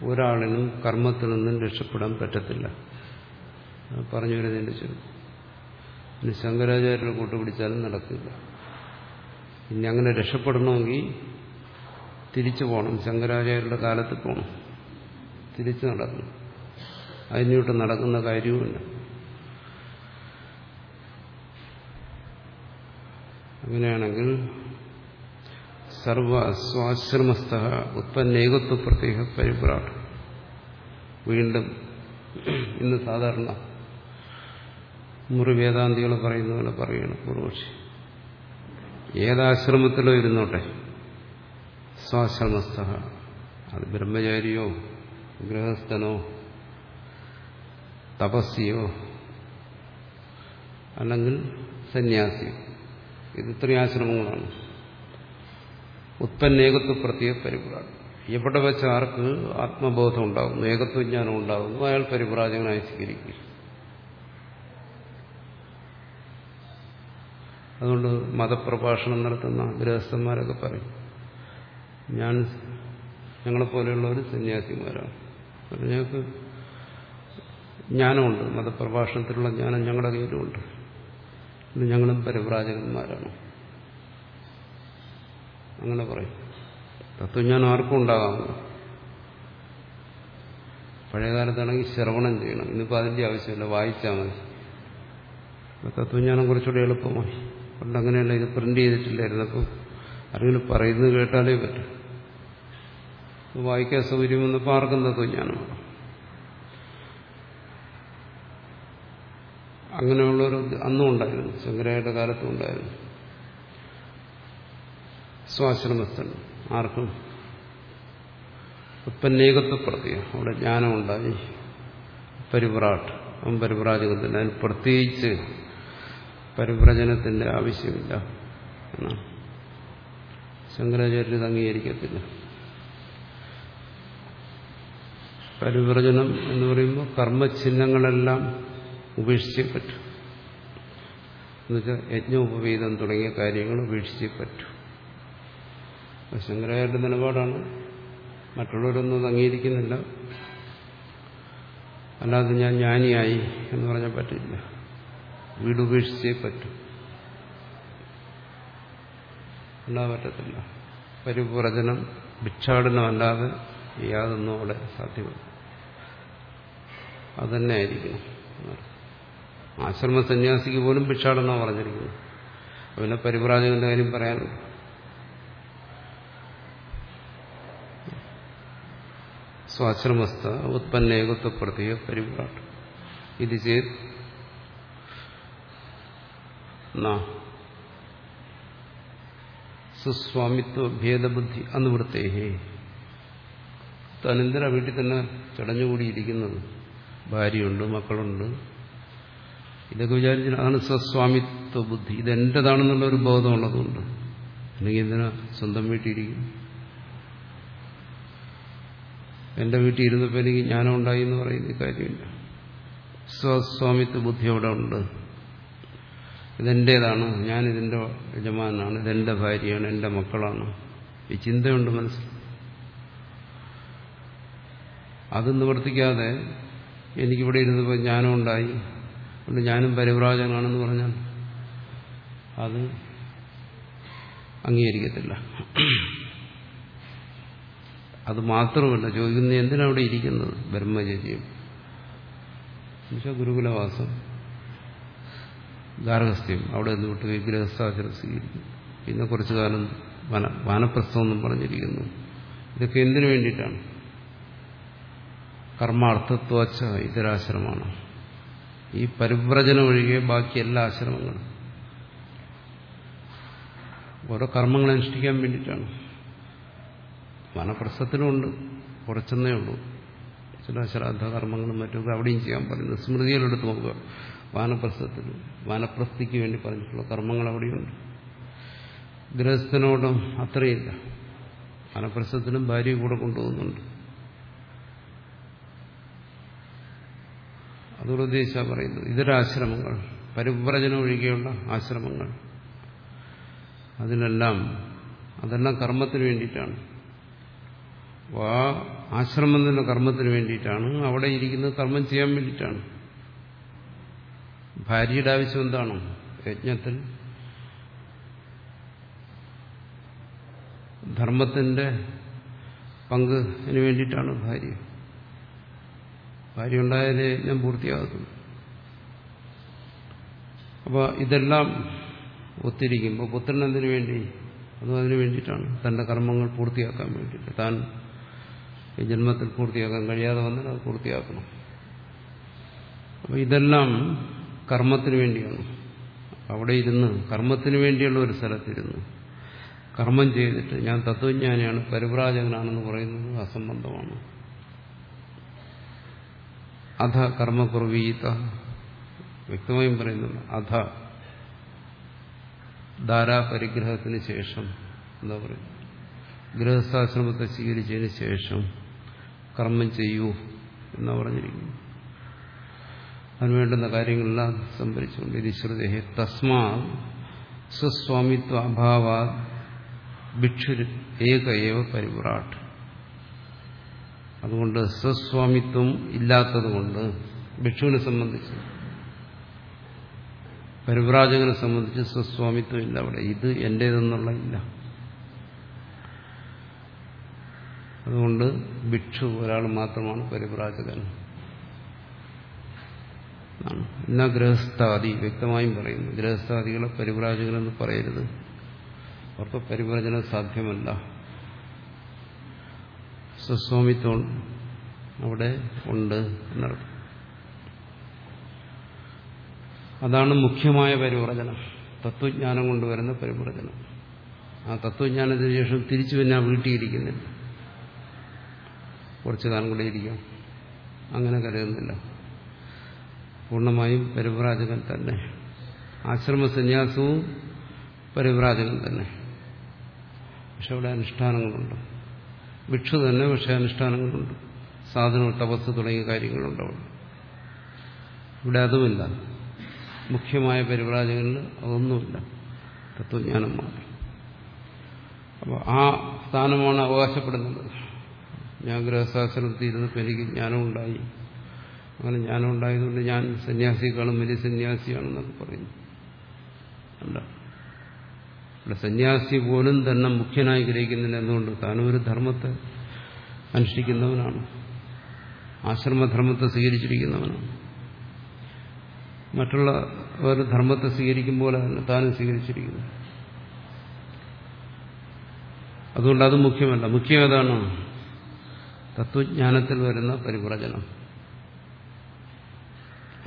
ഒരാളിനും കർമ്മത്തിൽ നിന്നും രക്ഷപ്പെടാൻ പറ്റത്തില്ല. പറഞ്ഞു വരുന്നതിന്റെ ചുരുക്കം. ശങ്കരാചാര്യ ശങ്കരാചാര്യരെ കൂട്ടുപിടിച്ചാലും നടക്കില്ല. ഇനി അങ്ങനെ രക്ഷപ്പെടണമെങ്കിൽ തിരിച്ചു പോകണം ശങ്കരാചാര്യരുടെ കാലത്ത് പോകണം തിരിച്ചു നടക്കണം അതിനോട്ട് നടക്കുന്ന കാര്യവുമില്ല. അങ്ങനെയാണെങ്കിൽ സർവ സ്വാശ്രമസ്ഥ ഉത്പന്നേകത്വ പ്രത്യേക പരിപ്രാട് വീണ്ടും ഇന്ന് സാധാരണ മുറി വേദാന്തികൾ പറയുന്ന പറയണം പൂർവക്ഷി ഏതാശ്രമത്തിലോ ഇരുന്നോട്ടെ? സ്വാശ്രമസ്ഥ. അത് ബ്രഹ്മചാരിയോ ഗൃഹസ്ഥനോ തപസ്സിയോ അല്ലെങ്കിൽ സന്യാസിയോ. ഇത് ഇത്രയും ആശ്രമങ്ങളാണ്. ഉത്പന്നേകത്വ പ്രത്യേക പരിപ്രാജ് എവിടെ വെച്ച ആർക്ക് ആത്മബോധം ഉണ്ടാകുന്നു ഏകത്വജ്ഞാനം ഉണ്ടാകുന്നു അയാൾ പരിപ്രാജകനായി സ്വീകരിക്കും. അതുകൊണ്ട് മതപ്രഭാഷണം നടത്തുന്ന ഗൃഹസ്ഥന്മാരൊക്കെ പറയും ഞാൻ ഞങ്ങളെപ്പോലെയുള്ളവർ സന്യാസിമാരാണ്. അപ്പം ഞങ്ങൾക്ക് ജ്ഞാനമുണ്ട് മതപ്രഭാഷണത്തിലുള്ള ജ്ഞാനം ഞങ്ങളുടെ കയ്യിലുമുണ്ട് ഞങ്ങളും പരിപ്രാജകന്മാരാണ് അങ്ങനെ പറയും. തത്വജ്ഞാനം ആർക്കും ഉണ്ടാകാമോ പഴയകാലത്താണെങ്കിൽ ശ്രവണം ചെയ്യണം. ഇന്നിപ്പോൾ അതിന്റെ ആവശ്യമില്ല വായിച്ചാൽ മതി. തത്വജ്ഞാനം കുറച്ചുകൂടി എളുപ്പമായി. പണ്ട് അങ്ങനെയല്ല ഇത് പ്രിന്റ് ചെയ്തിട്ടില്ലായിരുന്നു അപ്പോൾ ആരെങ്കിലും പറയുന്നത് കേട്ടാലേ പറ്റും. വായിക്കാൻ സൗകര്യം വന്നപ്പോൾ ആർക്കും അങ്ങനെയുള്ളൊരു അന്നും ഉണ്ടായിരുന്നു. ശങ്കരായുടെ കാലത്തും ഉണ്ടായിരുന്നു. സ്വാശ്രമസ്ഥൻ ആർക്കും ഉത്പന്നേകത്വ പ്രത്യേക അവിടെ ജ്ഞാനമുണ്ടായി. പരിപ്രാട്ട് അവൻ പരിപ്രാജകത്തിന് അതിന് പ്രത്യേകിച്ച് പരിവ്രജനത്തിന്റെ ആവശ്യമില്ല എന്നാണ് ശങ്കരാചാര്യർ ഇത് അംഗീകരിക്കത്തില്ല. പരിവ്രജനം എന്ന് പറയുമ്പോൾ കർമ്മചിഹ്നങ്ങളെല്ലാം ഉപേക്ഷിച്ചേ പറ്റൂ. എന്നുവെച്ചാൽ യജ്ഞോപവീതം തുടങ്ങിയ കാര്യങ്ങൾ ഉപേക്ഷിച്ചേ പറ്റൂ. ശങ്കരാചാര്യന്റെ നിലപാടാണ്. മറ്റുള്ളവരൊന്നും അത് അംഗീകരിക്കുന്നില്ല. അല്ലാതെ ഞാൻ ജ്ഞാനിയായി എന്ന് പറഞ്ഞാൽ പറ്റില്ല. വീട് ഉപേക്ഷിച്ചേ പറ്റൂ. ഉണ്ടാ പറ്റത്തില്ല പരിപ്രചനം ഭിക്ഷാടനമല്ലാതെ യാതൊന്നും അവിടെ സാധ്യമല്ല. അതന്നെ ആയിരിക്കണം. ആശ്രമ സന്യാസിക്ക് പോലും ഭിക്ഷാടനം പറഞ്ഞിരിക്കുന്നു പിന്നെ പരിപ്രാജകന്റെ കാര്യം പറയാൻ സ്വാശ്രമസ്ഥ ഉത്പന്നേകത്വ പ്രത്യേക പരിപാട്ട് ഇത് ചെയ്ത് സുസ്വാമിത്വ ഭേദബുദ്ധി അന്നുവൃത്തേഹേ തനന്തര വീട്ടിൽ തന്നെ ചടഞ്ഞുകൂടിയിരിക്കുന്നത് ഭാര്യയുണ്ട് മക്കളുണ്ട്. ഇതൊക്കെ വിചാരിച്ചാൽ അതാണ് സ്വസ്വാമിത്വ ബുദ്ധി. ഇതെന്റേതാണെന്നുള്ള ഒരു ബോധമുള്ളതുകൊണ്ട്. അല്ലെങ്കിൽ എന്തിനാ സ്വന്തം വീട്ടിലിരിക്കും? എന്റെ വീട്ടിൽ ഇരുന്നപ്പോൾ എനിക്ക് ജ്ഞാനം ഉണ്ടായി എന്ന് പറയുന്ന കാര്യമില്ല. സ്വസ്വാമിത്വ ബുദ്ധി അവിടെ ഉണ്ട്. ഇതെന്റേതാണ്? ഞാൻ ഇതിന്റെ യജമാനാണ് ഇതെന്റെ ഭാര്യയാണ് എന്റെ മക്കളാണ്. ഈ ചിന്തയുണ്ട് മനസ്സിൽ. അത് നിവർത്തിക്കാതെ എനിക്കിവിടെ ഇരുന്നപ്പോൾ ജ്ഞാനം ഉണ്ടായി അതുകൊണ്ട് ഞാനും പരിവ്രാജനാണെന്ന് പറഞ്ഞാൽ അത് അംഗീകരിക്കത്തില്ല. അത് മാത്രമല്ല ചോദിക്കുന്നത് എന്തിനാണ് എന്തിനവിടെ ഇരിക്കുന്നത് ബ്രഹ്മചര്യം? ഗുരുകുലവാസം. ഗാർഹസ്ഥ്യം. അവിടെ നിന്ന് വിട്ട് വിഗ്രഹസ്ഥാചരം സ്വീകരിക്കും? പിന്നെ കുറച്ചു കാലം വന വാനപ്രസ്ഥം എന്നും പറഞ്ഞിരിക്കുന്നു. ഇതൊക്കെ എന്തിനു വേണ്ടിയിട്ടാണ്? കർമാർത്ഥത്വച്ച ഇതരാശ്രമമാണ്. ഈ പരിവ്രജനം ഒഴികെ ബാക്കി എല്ലാ ആശ്രമങ്ങളും. ഓരോ കർമ്മങ്ങൾ അനുഷ്ഠിക്കാൻ വേണ്ടിയിട്ടാണ്. വനപ്രസ്ഥത്തിനുമുണ്ട് കുറച്ചെന്നേ ഉള്ളൂ. ചില ശ്രാദ്ധ കർമ്മങ്ങളും മറ്റൊക്കെ അവിടെയും ചെയ്യാൻ പറയുന്നത്. സ്മൃതിയിലെടുത്ത് നോക്കുക വാനപ്രസ്ഥത്തിൽ വാനപ്രസ്ഥിക്ക് വേണ്ടി പറഞ്ഞിട്ടുള്ള കർമ്മങ്ങൾ അവിടെയുണ്ട്. ഗൃഹസ്ഥനോടും അത്രയില്ല. വാനപ്രസ്ഥത്തിലും ഭാര്യ കൂടെ കൊണ്ടുപോകുന്നുണ്ട്. അതോട് ഉദ്ദേശിച്ച പറയുന്നത്. ഇതരാശ്രമങ്ങൾ പരിവ്രജനം ഒഴികെയുള്ള ആശ്രമങ്ങൾ. അതിനെല്ലാം അതെല്ലാം കർമ്മത്തിന് വേണ്ടിയിട്ടാണ്. ആശ്രമം തന്നെ കർമ്മത്തിന് വേണ്ടിയിട്ടാണ്. അവിടെ ഇരിക്കുന്നത് കർമ്മം ചെയ്യാൻ വേണ്ടിയിട്ടാണ്. ഭാര്യയുടെ ആവശ്യം എന്താണ്? യജ്ഞത്തിൽ? ധർമ്മത്തിന്റെ പങ്കിന് വേണ്ടിയിട്ടാണ് ഭാര്യ. ഭാര്യ ഉണ്ടായാലേ യജ്ഞം പൂർത്തിയാകുന്നു അപ്പോൾ ഇതെല്ലാം ഒത്തിരിക്കുമ്പോൾ പുത്രൻ എന്തിനു വേണ്ടി? അതും അതിനു വേണ്ടിയിട്ടാണ്. തന്റെ കർമ്മങ്ങൾ പൂർത്തിയാക്കാൻ വേണ്ടിയിട്ട്. താൻ ഈ ജന്മത്തിൽ പൂർത്തിയാക്കാൻ കഴിയാതെ വന്നാൽ അത് പൂർത്തിയാക്കണം. അപ്പോൾ ഇതെല്ലാം കർമ്മത്തിന് വേണ്ടിയാണ്. അവിടെ ഇരുന്ന് കർമ്മത്തിന് വേണ്ടിയുള്ള ഒരു സ്ഥലത്തിരുന്ന്. കർമ്മം ചെയ്തിട്ട് ഞാൻ തത്വജ്ഞാനിയാണ് പരിവ്രാജകനാണെന്ന് പറയുന്നത് അസംബന്ധമാണ്. അധ കർമ്മകുർവീത വ്യക്തമായും പറയുന്നുണ്ട് അധ ധാരാപരിഗ്രഹത്തിന് ശേഷം എന്താ പറയുക ഗൃഹസ്ഥാശ്രമത്തെ സ്വീകരിച്ചതിന് ശേഷം കർമ്മം ചെയ്യൂ എന്നാ പറഞ്ഞിരിക്കുന്നു. അതിനുവേണ്ടുന്ന കാര്യങ്ങളെല്ലാം സംഭരിച്ചുകൊണ്ട് ഇത് ശ്രുതി തസ്മാ സ്വസ്വാമിത്വ അഭാവാ ഭിക്ഷു ഏകയവ പരിപുറാട്ട് അതുകൊണ്ട് സ്വസ്വാമിത്വം ഇല്ലാത്തതുകൊണ്ട് ഭിക്ഷുവിനെ സംബന്ധിച്ച് പരിവ്രാജകനെ സംബന്ധിച്ച് സ്വസ്വാമിത്വം ഇല്ല അവിടെ. ഇത് എന്റേതെന്നുള്ള ഇല്ല. അതുകൊണ്ട് ഭിക്ഷു ഒരാൾ മാത്രമാണ് പരിവ്രാജകൻ. ഇന്ന ഗൃഹസ്ഥാദി വ്യക്തമായും പറയുന്നു. ഗൃഹസ്ഥാദികളെ പരിവ്രാജകരെന്ന് പറയരുത്. അവർക്ക് പരിവ്രജനം സാധ്യമല്ല. സ്വസ്വാമിത്വം അവിടെ ഉണ്ട് എന്നർത്ഥം. അതാണ് മുഖ്യമായ പരിവർജനം തത്വജ്ഞാനം കൊണ്ടുവരുന്ന പരിവർജനം ആ തത്വജ്ഞാനത്തിന് ശേഷം തിരിച്ചു പിന്നെ വീട്ടിയിരിക്കുന്നില്ല. കുറച്ചു കാലം കൂടെ ഇരിക്കാം. അങ്ങനെ കരുതുന്നില്ല. പൂർണമായും പരിവ്രാജകൻ തന്നെ. ആശ്രമ സന്യാസവും പരിവ്രാജകൻ തന്നെ. പക്ഷെ അവിടെ അനുഷ്ഠാനങ്ങളുണ്ട്. ഭിക്ഷു തന്നെ പക്ഷെ അനുഷ്ഠാനങ്ങളുണ്ട്. സാധനങ്ങൾ തപസ് തുടങ്ങിയ കാര്യങ്ങളുണ്ട് അവിടെ. ഇവിടെ അതുമില്ല. മുഖ്യമായ പരിവ്രാജകനിൽ അതൊന്നുമില്ല. തത്വജ്ഞാനം മാത്രം. അപ്പോൾ ആ സ്ഥാനമാണ് അവകാശപ്പെടുന്നത്. ഞാൻ ഗൃഹശാസ്ത്രത്തിൽ ഇരുന്ന് എനിക്ക് ജ്ഞാനം ഉണ്ടായി അങ്ങനെ ജ്ഞാനം ഉണ്ടായതുകൊണ്ട് ഞാൻ സന്യാസിക്കാളും വലിയ സന്യാസിയാണെന്നൊക്കെ പറയുന്നു. അല്ല ഇവിടെ സന്യാസി പോലും തന്നെ മുഖ്യനായി ഗ്രഹിക്കുന്നില്ല. എന്തുകൊണ്ട്? താനും ഒരു ധർമ്മത്തെ അനുഷ്ഠിക്കുന്നവനാണ്. ആശ്രമധർമ്മത്തെ സ്വീകരിച്ചിരിക്കുന്നവനാണ്. മറ്റുള്ള ഒരു ധർമ്മത്തെ സ്വീകരിക്കും പോലെ തന്നെ താനും സ്വീകരിച്ചിരിക്കുന്നു. അതുകൊണ്ട് അത് മുഖ്യമല്ല. മുഖ്യം ഏതാണ്? തത്വജ്ഞാനത്തിൽ വരുന്ന പരിവ്രജനം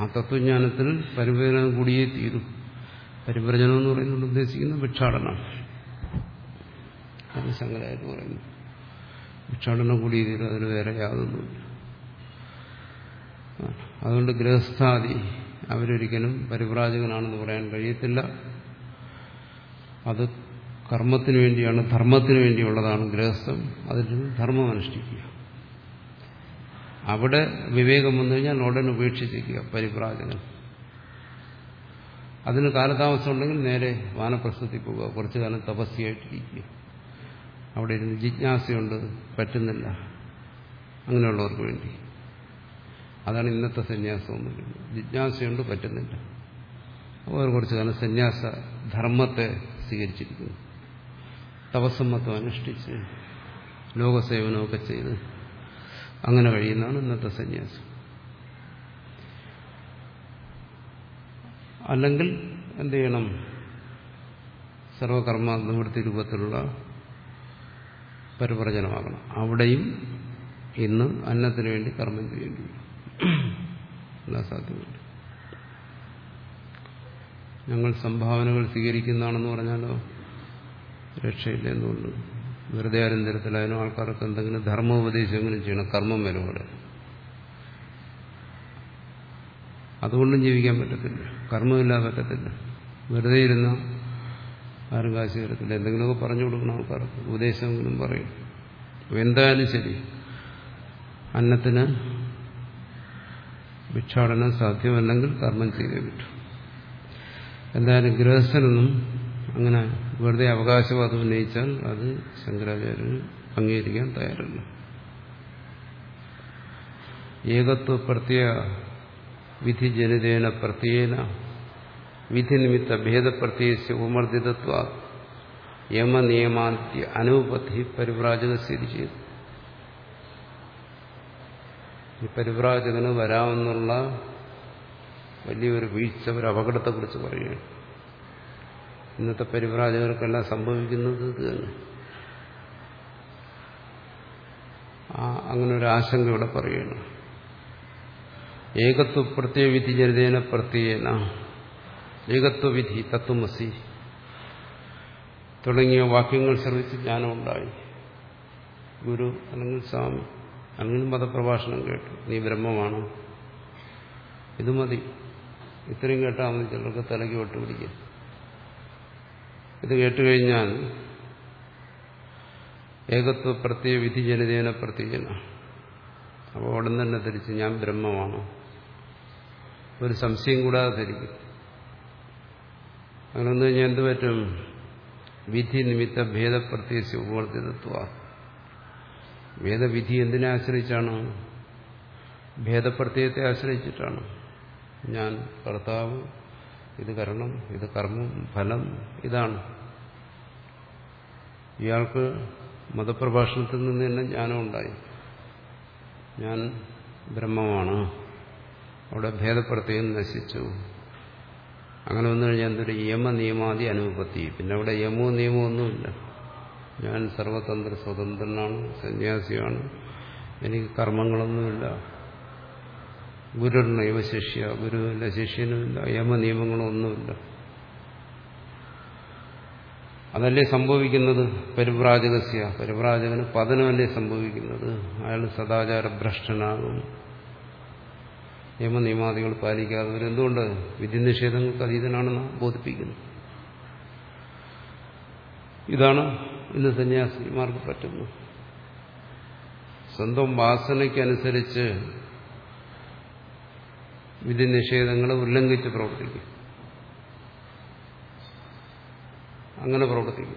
ആ തത്വജ്ഞാനത്തിൽ പരിവ്രജനം കൂടിയേ തീരും. പരിവ്രജനം എന്ന് പറയുന്നത് ഉദ്ദേശിക്കുന്ന ഭിക്ഷാടനം അത് ശങ്കരായിട്ട് പറയുന്നു. ഭിക്ഷാടനം കൂടിയേ തീരും അതിന് വേറെ യാതൊന്നുമില്ല. അതുകൊണ്ട് ഗൃഹസ്ഥാദി അവരൊരിക്കലും പരിവ്രാജകനാണെന്ന് പറയാൻ കഴിയത്തില്ല. അത് കർമ്മത്തിന് വേണ്ടിയാണ് ധർമ്മത്തിന് വേണ്ടിയുള്ളതാണ് ഗൃഹസ്ഥം. അതിൽ ധർമ്മം അനുഷ്ഠിക്കുക. അവിടെ വിവേകം വന്നു കഴിഞ്ഞാൽ ഉടൻ ഉപേക്ഷിച്ചിരിക്കുക പരിപ്രാജകൻ അതിന് കാലതാമസം ഉണ്ടെങ്കിൽ നേരെ വാനപ്രസ്ഥത്തിൽ പോവുക കുറച്ചു കാലം തപസ്യായിട്ടിരിക്കുക അവിടെ ഇരുന്ന് ജിജ്ഞാസയുണ്ട് പറ്റുന്നില്ല. അങ്ങനെയുള്ളവർക്ക് വേണ്ടി. അതാണ് ഇന്നത്തെ സന്യാസം എന്ന് പറയുന്നത്. ജിജ്ഞാസയുണ്ട് പറ്റുന്നില്ല. അവർ കുറച്ചു കാലം സന്യാസ ധർമ്മത്തെ സ്വീകരിച്ചിരിക്കുന്നു. തപസ്സമ്മത്വം അനുഷ്ഠിച്ച് ലോകസേവനമൊക്കെ ചെയ്ത് അങ്ങനെ കഴിയുന്നതാണ് ഇന്നത്തെ സന്യാസം. അല്ലെങ്കിൽ എന്ത് ചെയ്യണം? സർവകർമ്മ നിവൃത്തി രൂപത്തിലുള്ള പരിവർജനമാകണം അവിടെയും ഇന്ന് അന്നത്തിന് വേണ്ടി കർമ്മം ചെയ്യേണ്ടി വരും. സാധ്യമുണ്ട് ഞങ്ങൾ സംഭാവനകൾ സ്വീകരിക്കുന്നതാണെന്ന് പറഞ്ഞാലോ? രക്ഷയില്ല എന്തുകൊണ്ട് വെറുതെ ആരും തരത്തിലായാലും ആൾക്കാർക്ക് എന്തെങ്കിലും ധർമ്മോപദേശമെങ്കിലും ചെയ്യണം. കർമ്മം വരും അവിടെ. അതുകൊണ്ടും ജീവിക്കാൻ പറ്റത്തില്ല. കർമ്മമില്ലാതെ പറ്റത്തില്ല. വെറുതെ ഇരുന്ന ആരും കാശ് തരത്തില്ല. എന്തെങ്കിലുമൊക്കെ പറഞ്ഞു കൊടുക്കണം ആൾക്കാർക്ക്. ഉപദേശമെങ്കിലും പറയും. എന്തായാലും ശരി. അന്നത്തിന് ഭിക്ഷാടനം സാധ്യമല്ലെങ്കിൽ കർമ്മം ചെയ്തേ പറ്റും. എന്തായാലും ഗൃഹസ്ഥനൊന്നും അങ്ങനെ വെറുതെ അവകാശവാദം ഉന്നയിച്ചാൽ അത് ശങ്കരാചാര്യന് അംഗീകരിക്കാൻ തയ്യാറല്ല. ഏകത്വ പ്രത്യ വിധി ജനിതേന പ്രത്യേന വിധി നിമിത്ത ഭേദപ്രത്യയസ്യ ഉപമർദ്ദിതത്വ യമനിയമാന്ത്യ അനുപത്തി പരിവ്രാജക സ്ഥിതി ചെയ്തു. ഈ പരിവ്രാജകന് വരാമെന്നുള്ള വലിയൊരു വീഴ്ച ഒരു അപകടത്തെക്കുറിച്ച് പറയുകയാണ്. ഇന്നത്തെ പരിവ്രാജകർക്കെല്ലാം സംഭവിക്കുന്നത് ഇത് തന്നെ. അങ്ങനെ ഒരു ആശങ്ക ഇവിടെ പറയുന്നു. ഏകത്വ പ്രത്യേക വിധി ജനിതേന പ്രത്യേന ഏകത്വവിധി തത്വമസി. തുടങ്ങിയ വാക്യങ്ങൾ ശ്രമിച്ച് ജ്ഞാനമുണ്ടായി. ഗുരു അല്ലെങ്കിൽ സ്വാമി അല്ലെങ്കിൽ മതപ്രഭാഷണം കേട്ടു. നീ ബ്രഹ്മമാണ്. ഇത് മതി. ഇത്രയും കേട്ടാൽ മതി. ചിലർക്ക് തലയ്ക്ക് വിട്ടുപിടിക്കും. ഇത് കേട്ടുകഴിഞ്ഞാൽ ഏകത്വ പ്രത്യേക വിധി ജനിതേന പ്രത്യേകന അപ്പോൾ ഉടൻ തന്നെ ധരിച്ച് ഞാൻ ബ്രഹ്മമാണ്. ഒരു സംശയം കൂടാതെ ധരിക്കും. അങ്ങനെ വന്നു കഴിഞ്ഞാൽ എന്ത് പറ്റും? വിധി നിമിത്ത ഭേദപ്രത്യേകിച്ച് ഉപവർത്തിതത്വ ഭേദവിധി എന്തിനെ ആശ്രയിച്ചാണ്? ഭേദപ്രത്യയത്തെ ആശ്രയിച്ചിട്ടാണ്. ഞാൻ കർത്താവ് ഇത് കരണം ഇത് കർമ്മം ഫലം ഇതാണ്. ഇയാൾക്ക് മതപ്രഭാഷണത്തിൽ നിന്ന് തന്നെ ജ്ഞാനം ഉണ്ടായി. ഞാൻ ബ്രഹ്മമാണ്. അവിടെ ഭേദപ്പെടുത്തുകയും നശിച്ചു. അങ്ങനെ വന്നു കഴിഞ്ഞാൽ എന്തൊരു യമ നിയമാതി അനുപത്തി. പിന്നെ അവിടെ യമോ നിയമോ ഒന്നുമില്ല. ഞാൻ സർവതന്ത്ര സ്വതന്ത്രനാണ് സന്യാസിയാണ്. എനിക്ക് കർമ്മങ്ങളൊന്നുമില്ല. ഗുരുനൈവ ശിഷ്യ ഗുരുവിന്റെ ശിഷ്യനുമില്ല യമ നിയമങ്ങളൊന്നുമില്ല അതല്ലേ സംഭവിക്കുന്നത്? പരിവ്രാജകസ്യ. പരിവ്രാജകന് പതനമല്ലേ സംഭവിക്കുന്നത്? അയാൾ സദാചാരഭ്രഷ്ടനാകും. നിയമനിയമാദികൾ പാലിക്കാതെ എന്തുകൊണ്ട് വിധി നിഷേധങ്ങൾക്ക് അതീതനാണെന്ന് ബോധിപ്പിക്കുന്നു? ഇതാണ് ഇന്ന് സന്യാസിമാർക്ക് പറ്റുന്നത്. സ്വന്തം വാസനയ്ക്കനുസരിച്ച് വിധി നിഷേധങ്ങളെ ഉല്ലംഘിച്ച് പ്രവർത്തിക്കും. അങ്ങനെ പ്രവർത്തിക്കും.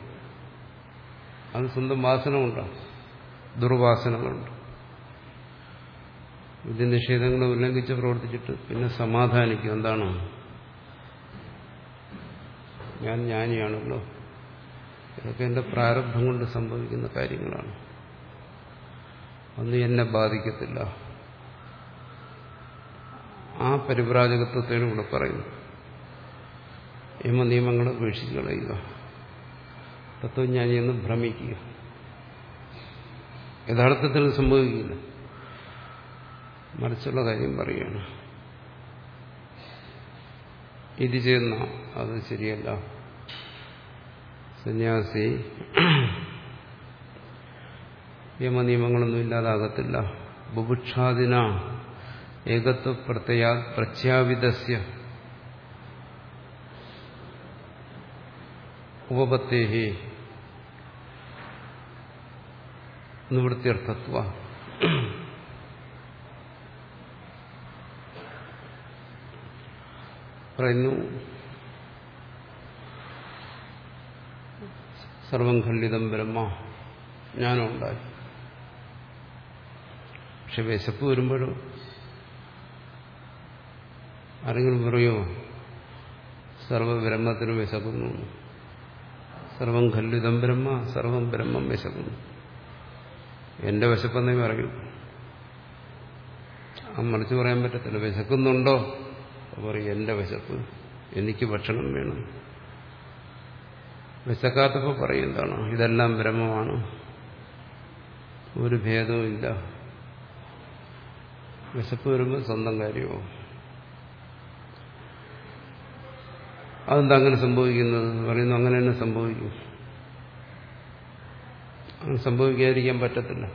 അത് സ്വന്തം വാസന കൊണ്ടാണ് ദുർവാസനകളുണ്ട്. വിധി നിഷേധങ്ങളെ ഉല്ലംഘിച്ച് പ്രവർത്തിച്ചിട്ട് പിന്നെ സമാധാനിക്കും. എന്താണ്? ഞാൻ ജ്ഞാനിയാണല്ലോ. ഇതൊക്കെ എന്റെ പ്രാരബ്ധം കൊണ്ട് സംഭവിക്കുന്ന കാര്യങ്ങളാണ്. ഒന്നും എന്നെ ബാധിക്കത്തില്ല. ആ പരിപ്രാജകത്വത്തെയാണ് ഇവിടെ പറയുന്നത് യമനിയമങ്ങളെ ഉപേക്ഷിച്ച് കളയുക. തത്വജ്ഞാനിയെന്ന് ഭ്രമിക്കുക. യഥാർത്ഥത്തിൽ സംഭവിക്കില്ല. മറിച്ചുള്ള കാര്യം പറയുകയാണ്. ഇത് ചെയ്യുന്ന അത് ശരിയല്ല. സന്യാസി യമനിയമങ്ങളൊന്നും ഇല്ലാതാകത്തില്ല. ബുഭുക്ഷാദിന ഏകത്വ പ്രത്യയാ പ്രഖ്യാപിതസ്യ. ഉപപത്തേഹി. നിവൃത്തിയർത്ഥത്വ. പറയുന്നു. സർവം ഖണ്ഡിതം ബ്രഹ്മ. ഞാനുണ്ടായി പക്ഷെ വിശപ്പ് വരുമ്പോഴോ ആരെങ്കിലും പറയോ സർവബ്രഹ്മത്തിന് വിശക്കുന്നു. സർവം ഖല്ലിതം ബ്രഹ്മ സർവം ബ്രഹ്മം വിശക്കുന്നു. എന്റെ വിശപ്പെന്നേ പറയൂ. ആ മറിച്ച് പറയാൻ പറ്റത്തില്ല. വിശക്കുന്നുണ്ടോ? പറയും എന്റെ വിശപ്പ്. എനിക്ക് ഭക്ഷണം വേണം. വിശക്കാത്തപ്പോൾ പറയും എന്താണ്? ഇതെല്ലാം ബ്രഹ്മമാണ്. ഒരു ഭേദവും ഇല്ല. വിശപ്പ് വരുമ്പോൾ സ്വന്തം കാര്യമോ അതെന്താ അങ്ങനെ സംഭവിക്കുന്നത്? പറയുന്നു അങ്ങനെ തന്നെ സംഭവിക്കും. അങ്ങനെ സംഭവിക്കാതിരിക്കാൻ പറ്റത്തില്ല.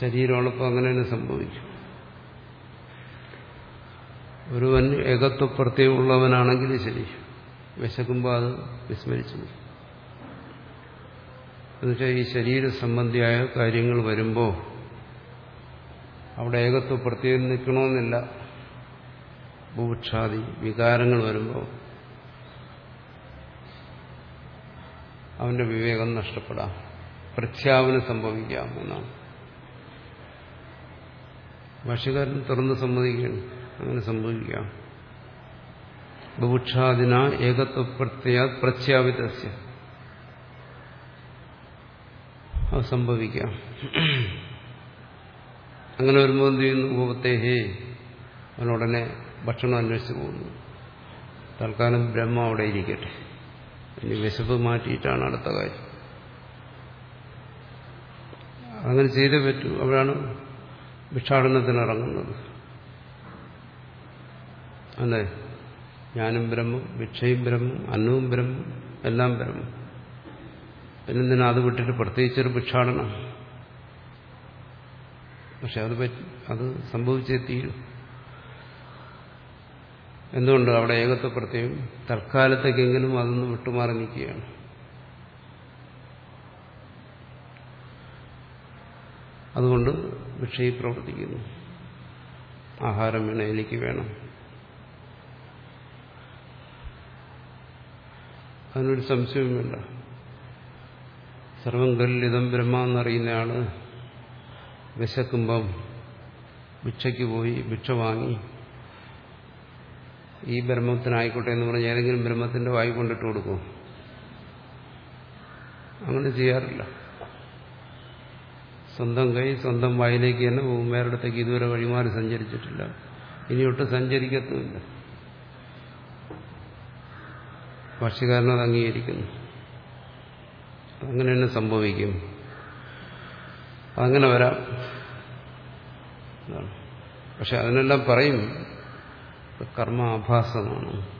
ശരീരമുള്ളപ്പോൾ അങ്ങനെ തന്നെ സംഭവിക്കും. ഒരുവൻ ഏകത്വപ്രത്യമുള്ളവനാണെങ്കിൽ ശരി. വിശക്കുമ്പോൾ അത് വിസ്മരിച്ചു എന്നുവെച്ചാൽ ഈ ശരീര സംബന്ധിയായ കാര്യങ്ങൾ വരുമ്പോൾ അവിടെ ഏകത്വ പ്രത്യേകം നിൽക്കണമെന്നില്ല. ഭൂക്ഷാദി വികാരങ്ങൾ വരുമ്പോൾ അവന്റെ വിവേകം നഷ്ടപ്പെടാം. പ്രഖ്യാപനം സംഭവിക്കാം എന്നാണ്. ഭാഷകാരൻ തുറന്ന് സമ്മതിക്കുകയാണ്. അങ്ങനെ സംഭവിക്കാം. ബുഭുക്ഷാദിന ഏകത്വ പ്രത്യാ പ്രഖ്യാപിതസ്യ. അത് സംഭവിക്കാം. അങ്ങനെ വരുമ്പോൾ എന്ത് ചെയ്യുന്നു? ഉപത്തേഹേ അവനുടനെ ഭക്ഷണം അന്വേഷിച്ച് പോകുന്നു. തൽക്കാലം ബ്രഹ്മ അവിടെ ഇരിക്കട്ടെ. ഇനി വിശപ്പ് മാറ്റിയിട്ടാണ് അടുത്ത കാര്യം. അങ്ങനെ ചെയ്തേ പറ്റൂ. അവിടെയാണ് ഭിക്ഷാടനത്തിന് ഇറങ്ങുന്നത് അല്ലേ? ഞാനും ബ്രഹ്മം ഭിക്ഷയും ബ്രഹ്മം അന്നവും ബ്രഹ്മം എല്ലാം ബ്രഹ്മം. പിന്നെന്തിനാ അത് വിട്ടിട്ട് പ്രത്യേകിച്ചൊരു ഭിക്ഷാടനം? പക്ഷെ അത് പറ്റി അത് സംഭവിച്ചേ തീരും. എന്തുകൊണ്ട് അവിടെ ഏകത്വ പ്രത്യേകം തൽക്കാലത്തേക്കെങ്കിലും അതൊന്ന് വിട്ടുമാറി നിൽക്കുകയാണ്. അതുകൊണ്ട് ഭിക്ഷയിൽ പ്രവർത്തിക്കുന്നു. ആഹാരം വേണം എനിക്ക് വേണം. അതിനൊരു സംശയവും വേണ്ട. സർവം ഗല്ലിതം ബ്രഹ്മ എന്നറിയുന്നയാൾ വിശക്കുമ്പം ഭിക്ഷയ്ക്ക് പോയി ഭിക്ഷ വാങ്ങി ഈ ബ്രഹ്മത്തിനായിക്കോട്ടെ എന്ന് പറഞ്ഞ് ഏതെങ്കിലും ബ്രഹ്മത്തിന്റെ വായി കൊണ്ടിട്ട് കൊടുക്കും. അങ്ങനെ ചെയ്യാറില്ല. സ്വന്തം കൈ സ്വന്തം വായിലേക്ക് തന്നെ പോകും. വേറെടുത്തേക്ക് ഇതുവരെ വഴിമാറി സഞ്ചരിച്ചിട്ടില്ല. ഇനിയൊട്ട് സഞ്ചരിക്കത്തുമില്ല. ഭാഷ്യകാരനത് അംഗീകരിക്കുന്നു. അങ്ങനെ തന്നെ സംഭവിക്കും. അങ്ങനെ വരാം. പക്ഷെ അതിനെല്ലാം പറയും. കർമ്മ ആഭാസമാണ്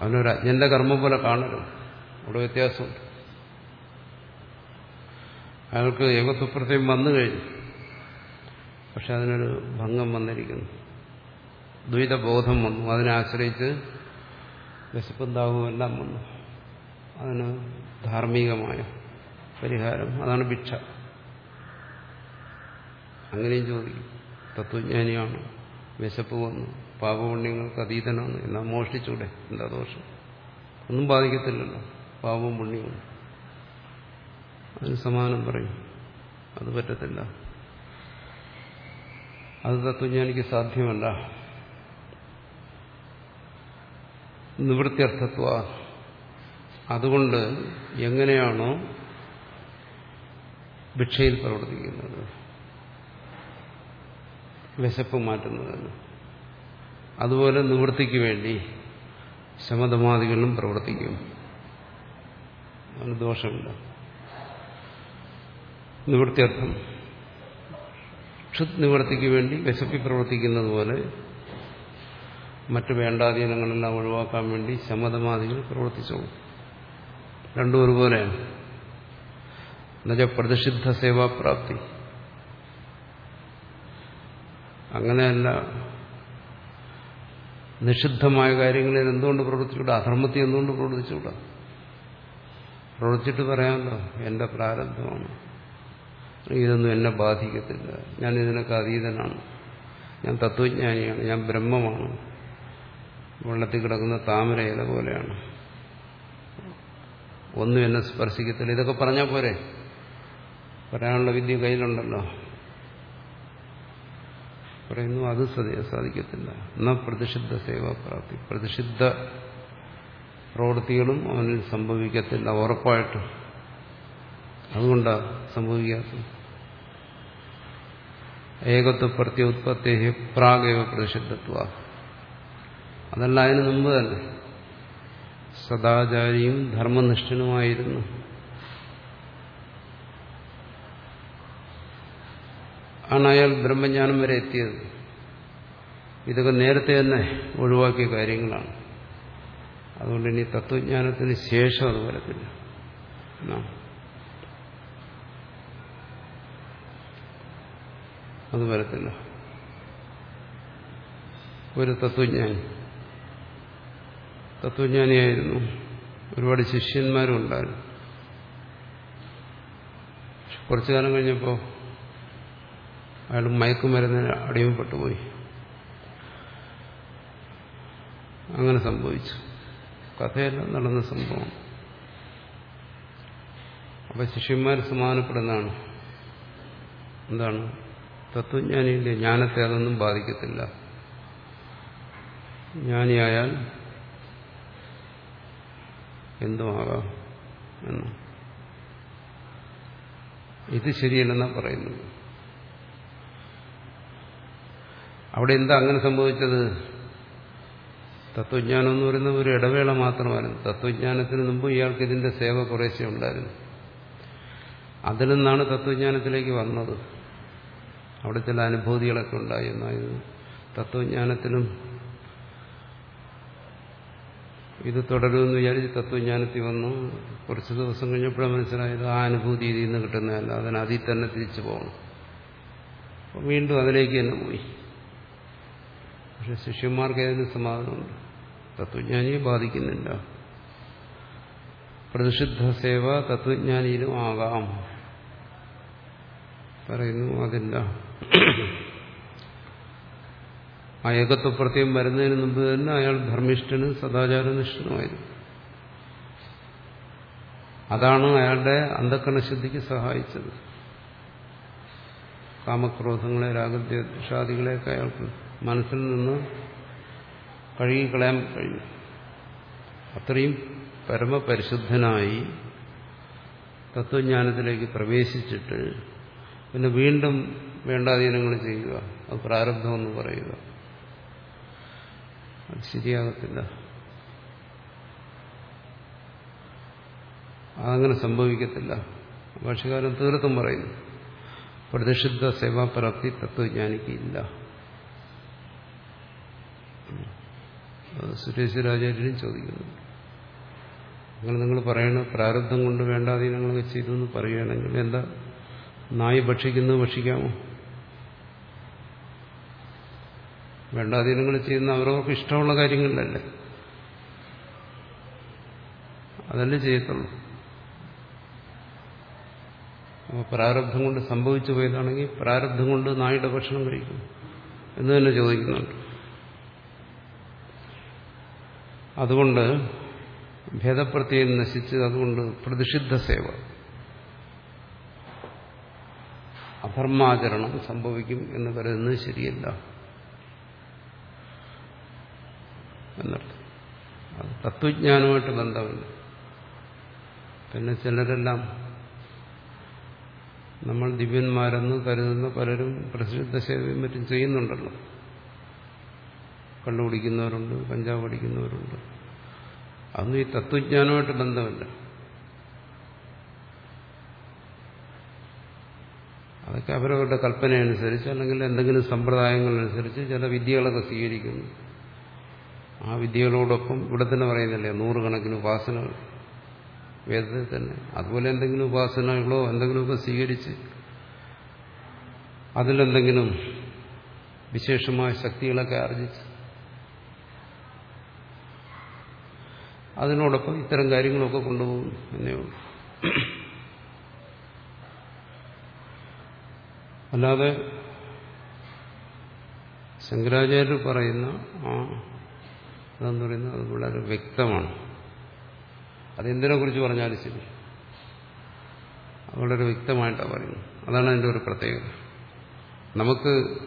അവനൊരു അജ്ഞന്റെ കർമ്മം പോലെ കാണരുത്. അവിടെ വ്യത്യാസമുണ്ട്. അയാൾക്ക് ഏകത്വപ്രത്യം വന്നു കഴിഞ്ഞു. പക്ഷെ അതിനൊരു ഭംഗം വന്നിരിക്കുന്നു. ദ്വൈതബോധം വന്നു. അതിനെ ആശ്രയിച്ച് വിശപ്പും ദാഹവും എല്ലാം വന്നു. അതിന് ധാർമ്മികമായ പരിഹാരം. അതാണ് ഭിക്ഷ. അങ്ങനെയും ചോദിക്കും. തത്വജ്ഞാനിയാണ്. വിശപ്പ് വന്നു. പാപപുണ്യങ്ങൾക്ക് അതീതനാണ് എന്നാ മോഷ്ടിച്ചൂടെ. എന്താ ദോഷം? ഒന്നും ബാധിക്കത്തില്ലല്ലോ. പാപവും പുണ്യവും. അതിന് സമാനം പറയും. അത് പറ്റത്തില്ല. അത് തത്വജ്ഞാനിക്ക് സാധ്യമല്ല. നിവൃത്തിയർത്ഥത്വ. അതുകൊണ്ട് എങ്ങനെയാണോ ഭിക്ഷയിൽ പ്രവർത്തിക്കുന്നത്. വിശപ്പ് മാറ്റുന്നതെന്ന് അതുപോലെ നിവൃത്തിക്ക് വേണ്ടി ശമതമാദികളിലും പ്രവർത്തിക്കും. അതിന് ദോഷമില്ല. നിവൃത്തിയർത്ഥം. ക്ഷുത് നിവൃത്തിക്ക് വേണ്ടി വിശപ്പി പ്രവർത്തിക്കുന്നത് പോലെ മറ്റ് വേണ്ടാധീനങ്ങളെല്ലാം ഒഴിവാക്കാൻ വേണ്ടി ശമതമാദികൾ പ്രവർത്തിച്ചു രണ്ടും ഒരുപോലെയാണ്. എന്നുവെച്ചാൽ പ്രതിഷിദ്ധ സേവാപ്രാപ്തി. അങ്ങനെയല്ല നിഷിദ്ധമായ കാര്യങ്ങളിൽ എന്തുകൊണ്ട് പ്രവർത്തിച്ചുകൂടാ? അധർമ്മത്തെ എന്തുകൊണ്ട് പ്രവർത്തിച്ചുകൂടാ? പ്രവർത്തിച്ചിട്ട് പറയാമല്ലോ എന്റെ പ്രാരബ്ധമാണ്. ഇതൊന്നും എന്നെ ബാധിക്കത്തില്ല. ഞാൻ ഇതിനൊക്കെ അതീതനാണ്. ഞാൻ തത്വജ്ഞാനിയാണ് ഞാൻ ബ്രഹ്മമാണ്. വെള്ളത്തിൽ കിടക്കുന്ന താമര ഇല പോലെയാണ്. ഒന്നും എന്നെ സ്പർശിക്കത്തില്ല. ഇതൊക്കെ പറഞ്ഞാൽ പോരെ? പറയാനുള്ള വിദ്യ കയ്യിലുണ്ടല്ലോ. പറയുന്നു അത് സാധിക്കത്തില്ല. ന പ്രതിഷിദ്ധ സേവാപ്രാപ്തി പ്രതിഷിദ്ധ പ്രവൃത്തികളും അവനിൽ സംഭവിക്കത്തില്ല ഉറപ്പായിട്ടും. അതുകൊണ്ടാ സംഭവിക്കാത്ത ഏകത്വ പ്രത്യുത്പത്തി പ്രാഗേവ പ്രതിഷിദ്ധത്വ. അതല്ല അതിനു മുമ്പ് തന്നെ സദാചാരിയും ധർമ്മനിഷ്ഠനുമായിരുന്നു. ആണ് അയാൾ ബ്രഹ്മജ്ഞാനം വരെ എത്തിയത്. ഇതൊക്കെ നേരത്തെ തന്നെ ഒഴിവാക്കിയ കാര്യങ്ങളാണ്. അതുകൊണ്ട് ഇനി തത്വജ്ഞാനത്തിന് ശേഷം അത് വരത്തില്ല. അത് വരത്തില്ല. ഒരു തത്വജ്ഞാനി. തത്വജ്ഞാനിയായിരുന്നു. ഒരുപാട് ശിഷ്യന്മാരും ഉണ്ടായിരുന്നു. കുറച്ചു കാലം കഴിഞ്ഞപ്പോൾ അയാൾ മയക്കുമരുന്നിന് അടിമപ്പെട്ടുപോയി അങ്ങനെ സംഭവിച്ചു. കഥയെല്ലാം നടന്ന സംഭവം. അപ്പൊ ശിഷ്യന്മാർ സമാനപ്പെടുന്നതാണ് എന്താണ്? തത്വജ്ഞാനിയുടെ ജ്ഞാനത്തെ അതൊന്നും ബാധിക്കത്തില്ല. ജ്ഞാനിയായാൽ എന്തുമാകാം എന്ന്. ഇത് ശരിയല്ലെന്നാണ് പറയുന്നത്. അവിടെ എന്താ അങ്ങനെ സംഭവിച്ചത്? തത്വജ്ഞാനം എന്ന് പറയുന്നത് ഒരു ഇടവേള മാത്രമായിരുന്നു. തത്വജ്ഞാനത്തിന് മുമ്പ് ഇയാൾക്ക് ഇതിന്റെ സേവ കുറേശ്ശെ ഉണ്ടായിരുന്നു. അതിൽ നിന്നാണ് തത്വജ്ഞാനത്തിലേക്ക് വന്നത്. അവിടെ ചില അനുഭൂതികളൊക്കെ ഉണ്ടായി. എന്നായിരുന്നു തത്വജ്ഞാനത്തിനും ഇത് തുടരുമെന്ന് വിചാരിച്ച് തത്വജ്ഞാനത്തിൽ വന്നു. കുറച്ച് ദിവസം കഴിഞ്ഞപ്പോഴാണ് മനസ്സിലായത് ആ അനുഭൂതി ഇതിൽ നിന്ന് കിട്ടുന്നതല്ല. അതിന് അതിൽ തന്നെ തിരിച്ചു പോകണം. വീണ്ടും അതിലേക്ക് തന്നെ പോയി. പക്ഷെ ശിഷ്യന്മാർക്ക് ഏതിന് സമാധാനമുണ്ട്. തത്വജ്ഞാനിയെ ബാധിക്കുന്നില്ല. പ്രതിഷിദ്ധ സേവ തത്വജ്ഞാനിയിലും ആകാം. പറയുന്നു അതില്ല. ആ ഏകത്വ പ്രത്യം വരുന്നതിന് മുമ്പ് തന്നെ അയാൾ ധർമ്മിഷ്ഠനും സദാചാരനിഷ്ഠനുമായിരുന്നു. അതാണ് അയാളുടെ അന്ധക്കണശുദ്ധിക്ക് സഹായിച്ചത്. കാമക്രോധങ്ങളെ രാഗദ്വേഷാദികളെയൊക്കെ അയാൾക്ക് മനസ്സിൽ നിന്ന് കഴുകിക്കളയാൻ കഴിഞ്ഞു അത്രയും പരമപരിശുദ്ധനായി തത്വജ്ഞാനത്തിലേക്ക് പ്രവേശിച്ചിട്ട് പിന്നെ വീണ്ടും വേണ്ടാധീനങ്ങൾ ചെയ്യുക. അത് പ്രാരബ്ധമെന്ന് പറയുക. അത് ശരിയാകത്തില്ല. അതങ്ങനെ സംഭവിക്കത്തില്ല. ഭാഷകാരൻ തീർത്തും പറയുന്നു. പ്രതിഷിദ്ധ സേവാപ്രാപ്തി തത്വജ്ഞാനിക്കില്ല സുരേശ്വരാചാര്യനും ചോദിക്കുന്നു. നിങ്ങൾ നിങ്ങൾ പറയണ പ്രാരബ്ധം കൊണ്ട് വേണ്ടാധീനങ്ങളൊക്കെ ചെയ്തു എന്ന് പറയുകയാണെങ്കിൽ എന്താ? നായി ഭക്ഷിക്കുന്നത് ഭക്ഷിക്കാമോ? വേണ്ടാധീനങ്ങൾ ചെയ്യുന്ന അവരവർക്ക് ഇഷ്ടമുള്ള കാര്യങ്ങളിലല്ലേ? അതല്ലേ ചെയ്യത്തുള്ളൂ. അപ്പോൾ പ്രാരബ്ധം കൊണ്ട് സംഭവിച്ചു പോയതാണെങ്കിൽ പ്രാരബ്ധം കൊണ്ട് നായുടെ ഭക്ഷണം കഴിക്കും എന്ന് തന്നെ ചോദിക്കുന്നുണ്ട്. അതുകൊണ്ട് ഭേദപ്രത്യം നശിച്ച് അതുകൊണ്ട് പ്രതിഷിദ്ധ സേവ. അധർമാചരണം സംഭവിക്കും എന്ന് പറയുന്നത് ശരിയല്ല. എന്നർത്ഥം. അത് തത്വജ്ഞാനമായിട്ട് ബന്ധമില്ല. പിന്നെ ചിലരെല്ലാം നമ്മൾ ദിവ്യന്മാരെന്ന് കരുതുന്ന പലരും പ്രസിദ്ധ സേവയും മറ്റും ചെയ്യുന്നുണ്ടല്ലോ. കള്ളു പിടിക്കുന്നവരുണ്ട് കഞ്ചാവ് പഠിക്കുന്നവരുണ്ട് അതൊന്നും ഈ തത്വജ്ഞാനമായിട്ട് ബന്ധമില്ല. അതൊക്കെ അവരവരുടെ കൽപ്പനയനുസരിച്ച് അല്ലെങ്കിൽ എന്തെങ്കിലും സമ്പ്രദായങ്ങളനുസരിച്ച് ചില വിദ്യകളൊക്കെ സ്വീകരിക്കുന്നു. ആ വിദ്യകളോടൊപ്പം ഇവിടെ തന്നെ പറയുന്നില്ലേ നൂറുകണക്കിന് ഉപാസനകൾ. വേദത്തിൽ തന്നെ. അതുപോലെ എന്തെങ്കിലും ഉപാസനകളോ എന്തെങ്കിലുമൊക്കെ സ്വീകരിച്ച് അതിലെന്തെങ്കിലും വിശേഷമായ ശക്തികളൊക്കെ ആർജിച്ച് അതിനോടൊപ്പം ഇത്തരം കാര്യങ്ങളൊക്കെ കൊണ്ടുപോകും എന്നേ ഉള്ളൂ. അല്ലാതെ ശങ്കരാചാര്യർ പറയുന്ന ആ അതെന്ന് പറയുന്നത് അത് വളരെ വ്യക്തമാണ്. അതെന്തിനെ കുറിച്ച് പറഞ്ഞാലും ശരി. വളരെ വ്യക്തമായിട്ടാണ് പറയുന്നത്. അതാണ് അതിന്റെ ഒരു പ്രത്യേകത. നമുക്ക്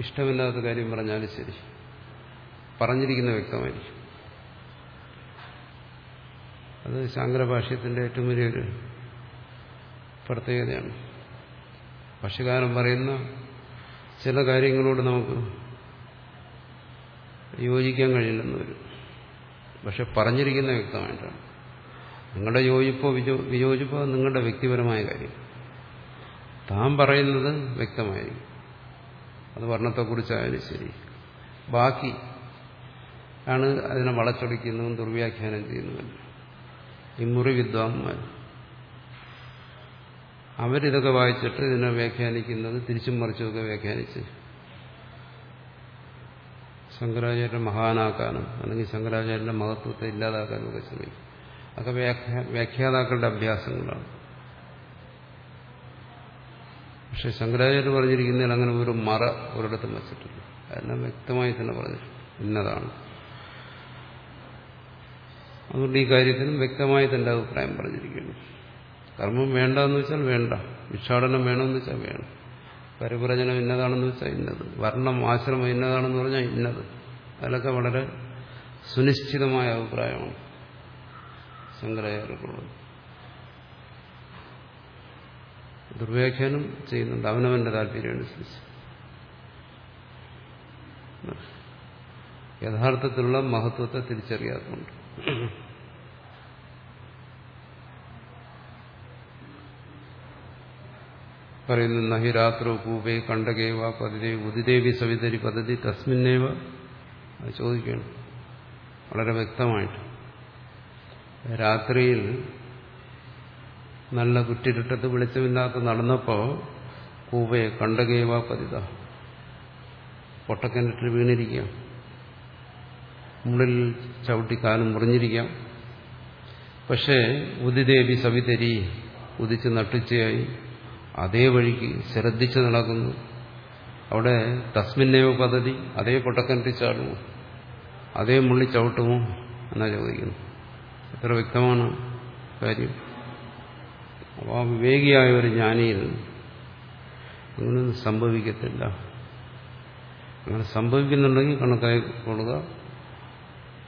ഇഷ്ടമില്ലാത്ത കാര്യം പറഞ്ഞാലും ശരി. പറഞ്ഞിരിക്കുന്ന വ്യക്തമായിരിക്കും. അത് ശാങ്കരഭാഷ്യത്തിന്റെ ഏറ്റവും വലിയൊരു പ്രത്യേകതയാണ്. ഭാഷ്യകാരൻ പറയുന്ന ചില കാര്യങ്ങളോട് നമുക്ക് യോജിക്കാൻ കഴിയില്ലെന്ന് വരും. പക്ഷെ പറഞ്ഞിരിക്കുന്ന വ്യക്തമായിട്ടാണ്. നിങ്ങളുടെ യോജിപ്പോ വിയോജിപ്പോ നിങ്ങളുടെ വ്യക്തിപരമായ കാര്യം. താൻ പറയുന്നത് വ്യക്തമായിരിക്കും. അത് വർണത്തെക്കുറിച്ചായാലും ശരി. ബാക്കി ആണ് അതിനെ വളച്ചൊടിക്കുന്നതും ദുർവ്യാഖ്യാനം ചെയ്യുന്നതും. ഈ മുറി വിദ്വാൻമാർ അവരിതൊക്കെ വായിച്ചിട്ട് ഇതിനെ വ്യാഖ്യാനിക്കുന്നത് തിരിച്ചും മറിച്ചുമൊക്കെ വ്യാഖ്യാനിച്ച്. ശങ്കരാചാര്യന്റെ മഹാനാക്കാനും അല്ലെങ്കിൽ ശങ്കരാചാര്യന്റെ മഹത്വത്തെ ഇല്ലാതാക്കാനും ഒക്കെ ശ്രമിക്കും. അതൊക്കെ വ്യാഖ്യാതാക്കളുടെ അഭ്യാസങ്ങളാണ്. പക്ഷെ ശങ്കരാചാര്യ പറഞ്ഞിരിക്കുന്നതിൽ അങ്ങനെ ഒരു മറ ഒരിടത്തും വച്ചിട്ടില്ല. അതെല്ലാം വ്യക്തമായി തന്നെ പറഞ്ഞിട്ടുണ്ട്. ഇന്നതാണ്. അതുകൊണ്ട് ഈ കാര്യത്തിനും വ്യക്തമായി തന്റെ അഭിപ്രായം പറഞ്ഞിരിക്കുന്നു. കർമ്മം വേണ്ട എന്ന് വെച്ചാൽ വേണ്ട. ഭിക്ഷാടനം വേണമെന്ന് വെച്ചാൽ വേണം. പരിപ്രചനം ഇന്നതാണെന്ന് വെച്ചാൽ ഇന്നത്. വർണം ആശ്രമം ഇന്നതാണെന്ന് പറഞ്ഞാൽ ഇന്നത്. അതിലൊക്കെ വളരെ സുനിശ്ചിതമായ അഭിപ്രായമാണ് ശങ്കരാചാര്യർക്കുള്ളത് ദുർവ്യാഖ്യാനം ചെയ്യുന്നുണ്ട്. അവനവന്റെ താല്പര്യമനുസരിച്ച് യഥാർത്ഥത്തിലുള്ള മഹത്വത്തെ തിരിച്ചറിയാത്തതുണ്ട് പറയുന്നു നഹി രാത്രോ പൂവേ കണ്ടകേവ പതിരേ ഉദിദേവി സവിതരി പദ്ധതി തസ്മിന്നേവ. അത് ചോദിക്കണം വളരെ വ്യക്തമായിട്ട്. രാത്രിയിൽ നല്ല കുറ്റിരുട്ടത്ത് വെളിച്ചമില്ലാത്ത നടന്നപ്പോ കൂപയെ കണ്ടകേവ പതിത പൊട്ടക്കിണറ്റിൽ വീണിരിക്കാം മുള്ളിൽ ചവിട്ടിക്കാലും മുറിഞ്ഞിരിക്കാം. പക്ഷേ ഉദിദേവി സവിതരി ഉദിച്ച് നട്ടുച്ചയായി. അതേ വഴിക്ക് ശ്രദ്ധിച്ച് നടക്കുന്നു. അവിടെ തസ്മിന്നേവ പദ്ധതി അതേ പൊട്ടക്കിണറ്റിൽ ചാടുമോ അതേ മുള്ളി ചവിട്ടുമോ എന്നാ ചോദിക്കുന്നു. എത്ര വ്യക്തമാണ് കാര്യം. അപ്പോൾ ആ വിവേകിയായ ഒരു ജ്ഞാനിയിൽ അങ്ങനെയൊന്നും സംഭവിക്കത്തില്ല. അങ്ങനെ സംഭവിക്കുന്നുണ്ടെങ്കിൽ കണക്കായി കൊള്ളുക.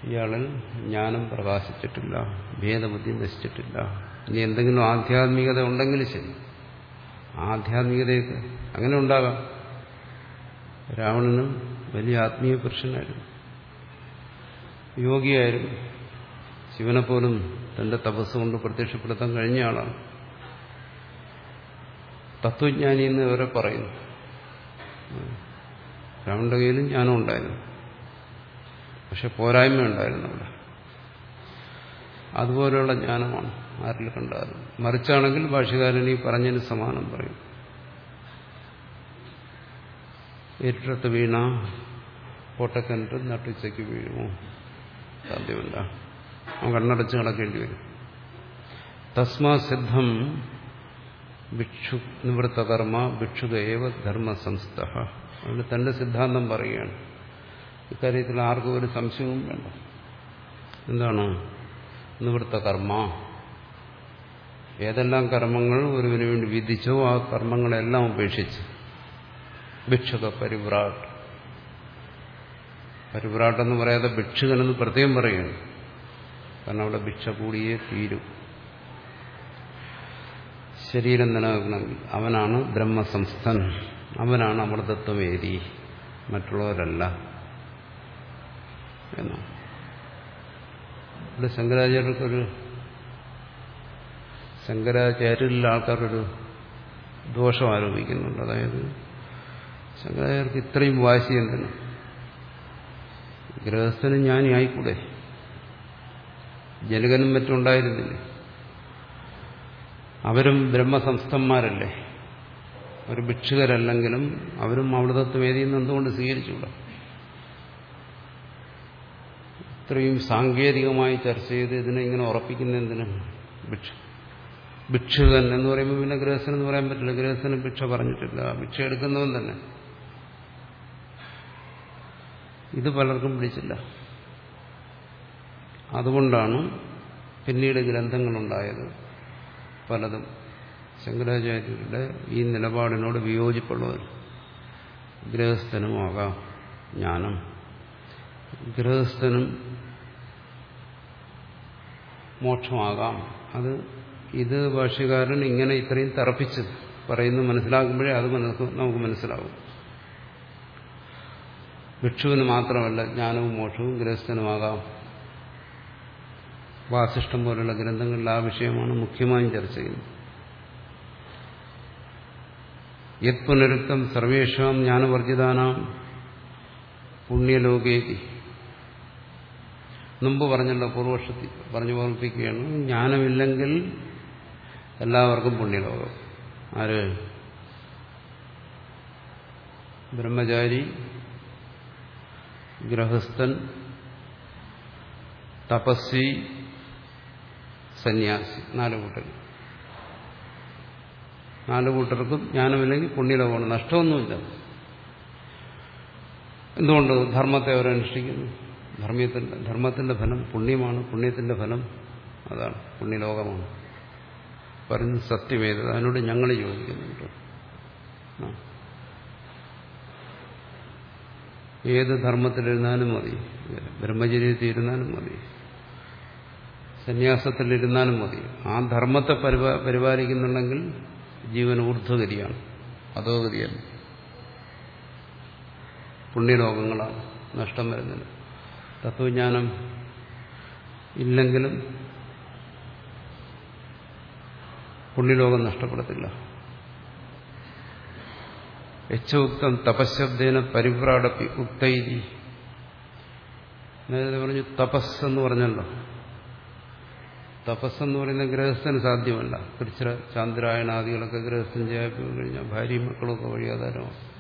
ഇയാളിൽ ജ്ഞാനം പ്രകാശിച്ചിട്ടില്ല ഭേദബുദ്ധി നശിച്ചിട്ടില്ല. ഇനി എന്തെങ്കിലും ആധ്യാത്മികത ഉണ്ടെങ്കിൽ ശരി. ആധ്യാത്മികതയൊക്കെ അങ്ങനെ ഉണ്ടാകാം. രാവണനും വലിയ ആത്മീയ പുരുഷനായിരുന്നു. യോഗിയായിരുന്നു. ശിവനെപ്പോലും തന്റെ തപസ് കൊണ്ട് പ്രത്യക്ഷപ്പെടുത്താൻ കഴിഞ്ഞ ആളാണ്. തത്വജ്ഞാനി എന്ന് ഇവരെ പറയുന്നു. രാവണന്റെ കയ്യിലും ജ്ഞാനം ഉണ്ടായിരുന്നു. പക്ഷെ പോരായ്മ ഉണ്ടായിരുന്നു അവിടെ. അതുപോലെയുള്ള ജ്ഞാനമാണ് ആരിൽ കണ്ടാലും. മറിച്ചാണെങ്കിൽ ഭാഷകാരൻ ഈ പറഞ്ഞതിന് സമാനം പറയും. ഇരുട്ടത്ത് വീണ പൊട്ടക്കിണറ്റ് നട്ടുച്ചയ്ക്ക് വീഴുമോ? സാധ്യമല്ല. കണ്ണടച്ച് കിടക്കേണ്ടി വരും. തസ്മാ സിദ്ധം ഭിക്ഷു നിവൃത്തകർമ്മ ഭിക്ഷുകേവ ധർമ്മസംസ്ഥ. അവന് തന്റെ സിദ്ധാന്തം പറയുകയാണ്. ഇക്കാര്യത്തിൽ ആർക്കും ഒരു സംശയവും വേണ്ട. എന്താണ്? നിവൃത്ത കർമ്മ. ഏതെല്ലാം കർമ്മങ്ങൾ ഒരുവിന് വേണ്ടി വിധിച്ചോ ആ കർമ്മങ്ങളെല്ലാം ഉപേക്ഷിച്ച്. ഭിക്ഷുക പരിവ്രാട്ട്. പരിവ്രാട്ടെന്ന് പറയാതെ ഭിക്ഷുകനെന്ന് പ്രത്യേകം പറയുകയാണ്. കാരണം അവിടെ ഭിക്ഷ കൂടിയേ തീരും. ശരീരം നിലനിൽക്കണമെങ്കിൽ അവനാണ് ബ്രഹ്മസംസ്ഥൻ. അവനാണ് അമൃതത്വമേരി. മറ്റുള്ളവരല്ല. എന്നാണ് ഇവിടെ ശങ്കരാചാര്യർക്കൊരു ശങ്കരാചാര്യരിൽ ആൾക്കാരൊരു ദോഷം ആരോപിക്കുന്നുണ്ട്. അതായത് ശങ്കരാചാര്യർക്ക് ഇത്രയും വാശി എന്തിനു ഗൃഹസ്ഥനും ജ്ഞാനി ആയിക്കൂടെ? ജനകനും മറ്റും ഉണ്ടായിരുന്നില്ലേ? അവരും ബ്രഹ്മസംസ്ഥന്മാരല്ലേ? അവർ ഭിക്ഷുകരല്ലെങ്കിലും അവരും അമൃതത്വവേദിയിൽ നിന്ന് എന്തുകൊണ്ട് സ്വീകരിച്ചുകൂടാ? ഇത്രയും സാങ്കേതികമായി ചർച്ച ചെയ്ത് ഇതിനെ ഇങ്ങനെ ഉറപ്പിക്കുന്ന എന്തിന്? ഭിക്ഷ. ഭിക്ഷുകൻ എന്ന് പറയുമ്പോൾ പിന്നെ ഗൃഹസ്ഥൻ എന്ന് പറയാൻ പറ്റില്ല. ഗൃഹസ്ഥന് ഭിക്ഷ പറഞ്ഞിട്ടില്ല. ഭിക്ഷ എടുക്കുന്നവൻ തന്നെ. ഇത് പലർക്കും പിടിച്ചില്ല. അതുകൊണ്ടാണ് പിന്നീട് ഗ്രന്ഥങ്ങളുണ്ടായത് പലതും. ശങ്കരാചാര്യരുടെ ഈ നിലപാടിനോട് വിയോജിപ്പുള്ളവർ ഗൃഹസ്ഥനുമാകാം ജ്ഞാനം. ഗൃഹസ്ഥനും മോക്ഷമാകാം. അത് ഇത് ഭാഷ്യകാരൻ ഇങ്ങനെ ഇത്രയും തറപ്പിച്ചത്. പറയുന്നു മനസ്സിലാകുമ്പോഴേ അത് നമുക്ക് മനസ്സിലാവും. ഭിക്ഷുവിന് മാത്രമല്ല ജ്ഞാനവും മോക്ഷവും ഗൃഹസ്ഥനുമാകാം വാസിഷ്ടം പോലുള്ള ഗ്രന്ഥങ്ങളിൽ ആ വിഷയമാണ് മുഖ്യമായും ചർച്ച ചെയ്യുന്നത്. യത് പുനരുക്തം സർവേഷാം ജ്ഞാനവർജിതാനാം പുണ്യലോകേതി. മുമ്പ് പറഞ്ഞല്ലോ പൂർവക്ഷത്തിൽ പറഞ്ഞു ഓർമ്മിപ്പിക്കുകയാണ് ജ്ഞാനമില്ലെങ്കിൽ എല്ലാവർക്കും പുണ്യലോകം. ആര്? ബ്രഹ്മചാരി ഗൃഹസ്ഥൻ തപസ്വി സന്യാസി. നാല് കൂട്ടർ. നാല് കൂട്ടർക്കും ജ്ഞാനമില്ലെങ്കിൽ പുണ്യലോകമാണ്. നഷ്ടമൊന്നുമില്ല. എന്തുകൊണ്ട് ധർമ്മത്തെ അവരനുഷ്ഠിക്കുന്നു? ധർമ്മത്തിന്റെ ധർമ്മത്തിന്റെ ഫലം പുണ്യമാണ് പുണ്യത്തിന്റെ ഫലം അതാണ് പുണ്യലോകമാണ്. പറഞ്ഞു സത്യമേത് അതിനോട് ഞങ്ങൾ യോജിക്കുന്നുണ്ട്. ഏത് ധർമ്മത്തിലിരുന്നാലും മതി. ബ്രഹ്മചര്യത്തിൽ ഇരുന്നാലും മതി. സന്യാസത്തിലിരുന്നാലും മതി. ആ ധർമ്മത്തെ പരിപാലിക്കുന്നുണ്ടെങ്കിൽ ജീവൻ ഊർധ്വഗതിയാണ് അധോഗതിയല്ല പുണ്യലോകങ്ങളാണ്. നഷ്ടം വരുന്നില്ല. തത്വജ്ഞാനം ഇല്ലെങ്കിലും പുണ്യലോകം നഷ്ടപ്പെടത്തില്ല. യച്ചോക്തം തപശബ്ദേന പരിഭ്രാടപ്പി ഉക്തൈതി. നേരത്തെ പറഞ്ഞു തപസ് എന്ന് പറഞ്ഞല്ലോ. തപസ്സെന്ന് പറയുന്ന ഗൃഹസ്ഥന് സാധ്യമല്ല. തിരിച്ചിര ചാന്ദ്രായണാദികളൊക്കെ ഗൃഹസ്ഥൻ ചെയ്യാൻ കഴിഞ്ഞാൽ ഭാര്യയും മക്കളൊക്കെ വഴിയാധാരമാണ്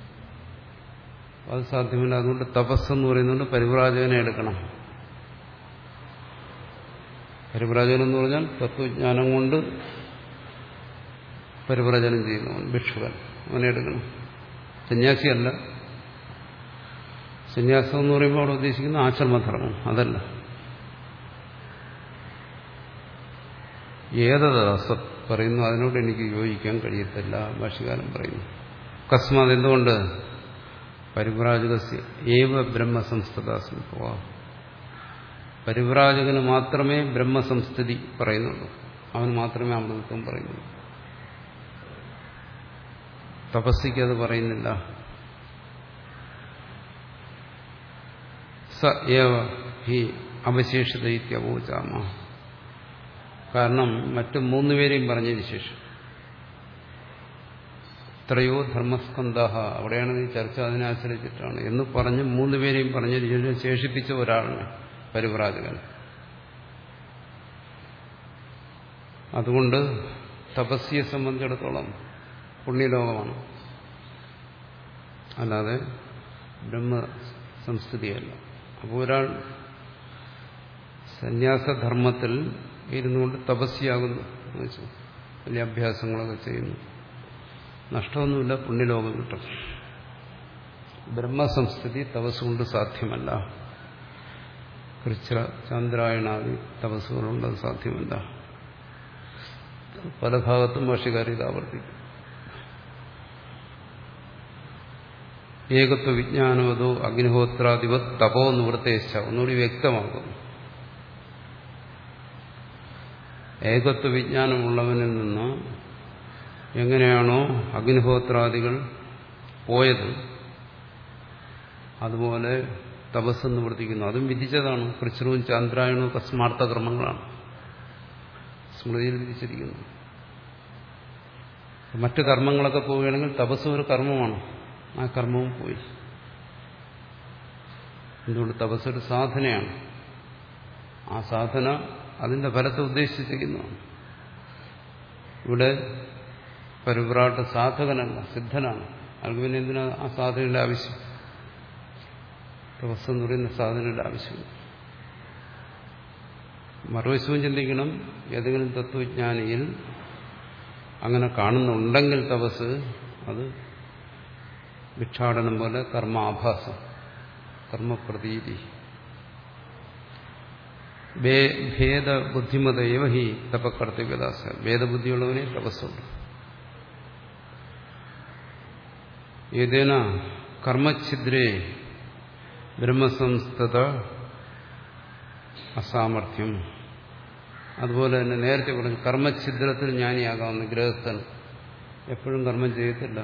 അത് സാധ്യമല്ല. അതുകൊണ്ട് തപസ്സെന്ന് പറയുന്നുണ്ട് പരിവ്രാജകനെ എടുക്കണം. പരിവ്രാജകൻ എന്ന് പറഞ്ഞാൽ തത്വജ്ഞാനം കൊണ്ട് പരിവ്രാജനം ചെയ്യുന്നവൻ ഭിക്ഷുവൻ. അവനെ എടുക്കണം. സന്യാസിയല്ല. സന്യാസം എന്ന് പറയുമ്പോൾ അവിടെ ഉദ്ദേശിക്കുന്ന ആശ്രമധർമ്മം. അതല്ല. ഏതദാസ പറയുന്നു അതിനോട് എനിക്ക് യോജിക്കാൻ കഴിയത്തില്ല ഭാഷകാലം പറയുന്നു. അക്കസ്മാത് എന്തുകൊണ്ട്? പരിവ്രാജകസ്യ ഏവ ബ്രഹ്മസംസ്ഥതാസ്മ പരിവ്രാജകന് മാത്രമേ ബ്രഹ്മസംസ്ഥിതി പറയുന്നുള്ളൂ. അവന് മാത്രമേ അമൃതത്വം പറയുന്നുള്ളൂ. തപസ്സിക്ക് അത് പറയുന്നില്ല. സ ഏവ ഹി അവശേഷിത ഇത്യവോചാമ. കാരണം മറ്റു മൂന്നുപേരെയും പറഞ്ഞതിന് ശേഷം. എത്രയോ ധർമ്മസ്കന്ധ അവിടെയാണ് ഈ ചർച്ച അതിനെ ആശ്രയിച്ചിട്ടാണ് എന്ന് പറഞ്ഞ് മൂന്നുപേരെയും പറഞ്ഞതിന് ശേഷം ശേഷിപ്പിച്ച ഒരാളാണ് പരിവ്രാജകൻ. അതുകൊണ്ട് തപസ്യെ സംബന്ധിച്ചിടത്തോളം പുണ്യലോകമാണ്. അല്ലാതെ ബ്രഹ്മ സംസ്കൃതിയല്ല. അപ്പോൾ ഒരാൾ സന്യാസധർമ്മത്തിൽ ഇരുന്നുകൊണ്ട് വെച്ചു. വലിയ അഭ്യാസങ്ങളൊക്കെ ചെയ്യുന്നു. നഷ്ടമൊന്നുമില്ല പുണ്യലോകം കിട്ടും. ബ്രഹ്മസംസ്കൃതി തപസ് കൊണ്ട് സാധ്യമല്ല. കൃച്ഛ ചന്ദ്രായണാദി തപസ്സുകളുണ്ട് അത് സാധ്യമല്ല. പല ഭാഗത്തും ഭാഷകാരി ഇത് ആവർത്തിക്കും. ഏകത്വ വിജ്ഞാനവതോ അഗ്നിഹോത്രാധിപ തപോ നിവൃത്തേശ ഒന്നുകൂടി വ്യക്തമാകുന്നു ഏകത്വ വിജ്ഞാനമുള്ളവനിൽ നിന്ന് എങ്ങനെയാണോ അഗ്നിഹോത്രാദികൾ പോയത് അതുപോലെ തപസ് നിവർത്തിക്കുന്നു അതും വിധിച്ചതാണ്. കൃഷ്ണവും ചാന്ദ്രായണവും ഒക്കെ സ്മാർത്ഥ കർമ്മങ്ങളാണ് സ്മൃതിയിൽ വിധിച്ചിരിക്കുന്നു. മറ്റു കർമ്മങ്ങളൊക്കെ പോവുകയാണെങ്കിൽ തപസ് ഒരു കർമ്മമാണ്. ആ കർമ്മവും പോയി. എന്തുകൊണ്ട് തപസ് ഒരു സാധനയാണ്? ആ സാധന അതിന്റെ ഫലത്തെ ഉദ്ദേശിച്ചിരിക്കുന്നതാണ് ഇവിടെ പരിവ്രാട്ട സാധകനല്ല സിദ്ധനാണ്. അയാൾക്ക് പിന്നെ എന്തിനാ ആ സാധനയുടെ ആവശ്യം? തപസ് എന്ന് പറയുന്ന സാധനയുടെ ആവശ്യം. മറുവശവും ചിന്തിക്കണം ഏതെങ്കിലും തത്വജ്ഞാനിയിൽ അങ്ങനെ കാണുന്നുണ്ടെങ്കിൽ തപസ് അത് ഭിക്ഷാടനം പോലെ കർമാഭാസം കർമ്മപ്രതീതി. ഭേദബുദ്ധിമതയവ ഹി തപകർത്തവ്യദാസ ഭേദബുദ്ധിയുള്ളവനെ തപസ്സുണ്ട്. ഏതേന കർമ്മഛിദ്രേ ബ്രഹ്മസംസ്ഥത അസാമർഥ്യം. അതുപോലെ തന്നെ നേരത്തെ പറഞ്ഞു കർമ്മഛിദ്രത്തിൽ ജ്ഞാനിയാകാവുന്ന ഗൃഹസ്ഥൻ എപ്പോഴും കർമ്മം ചെയ്യത്തില്ല.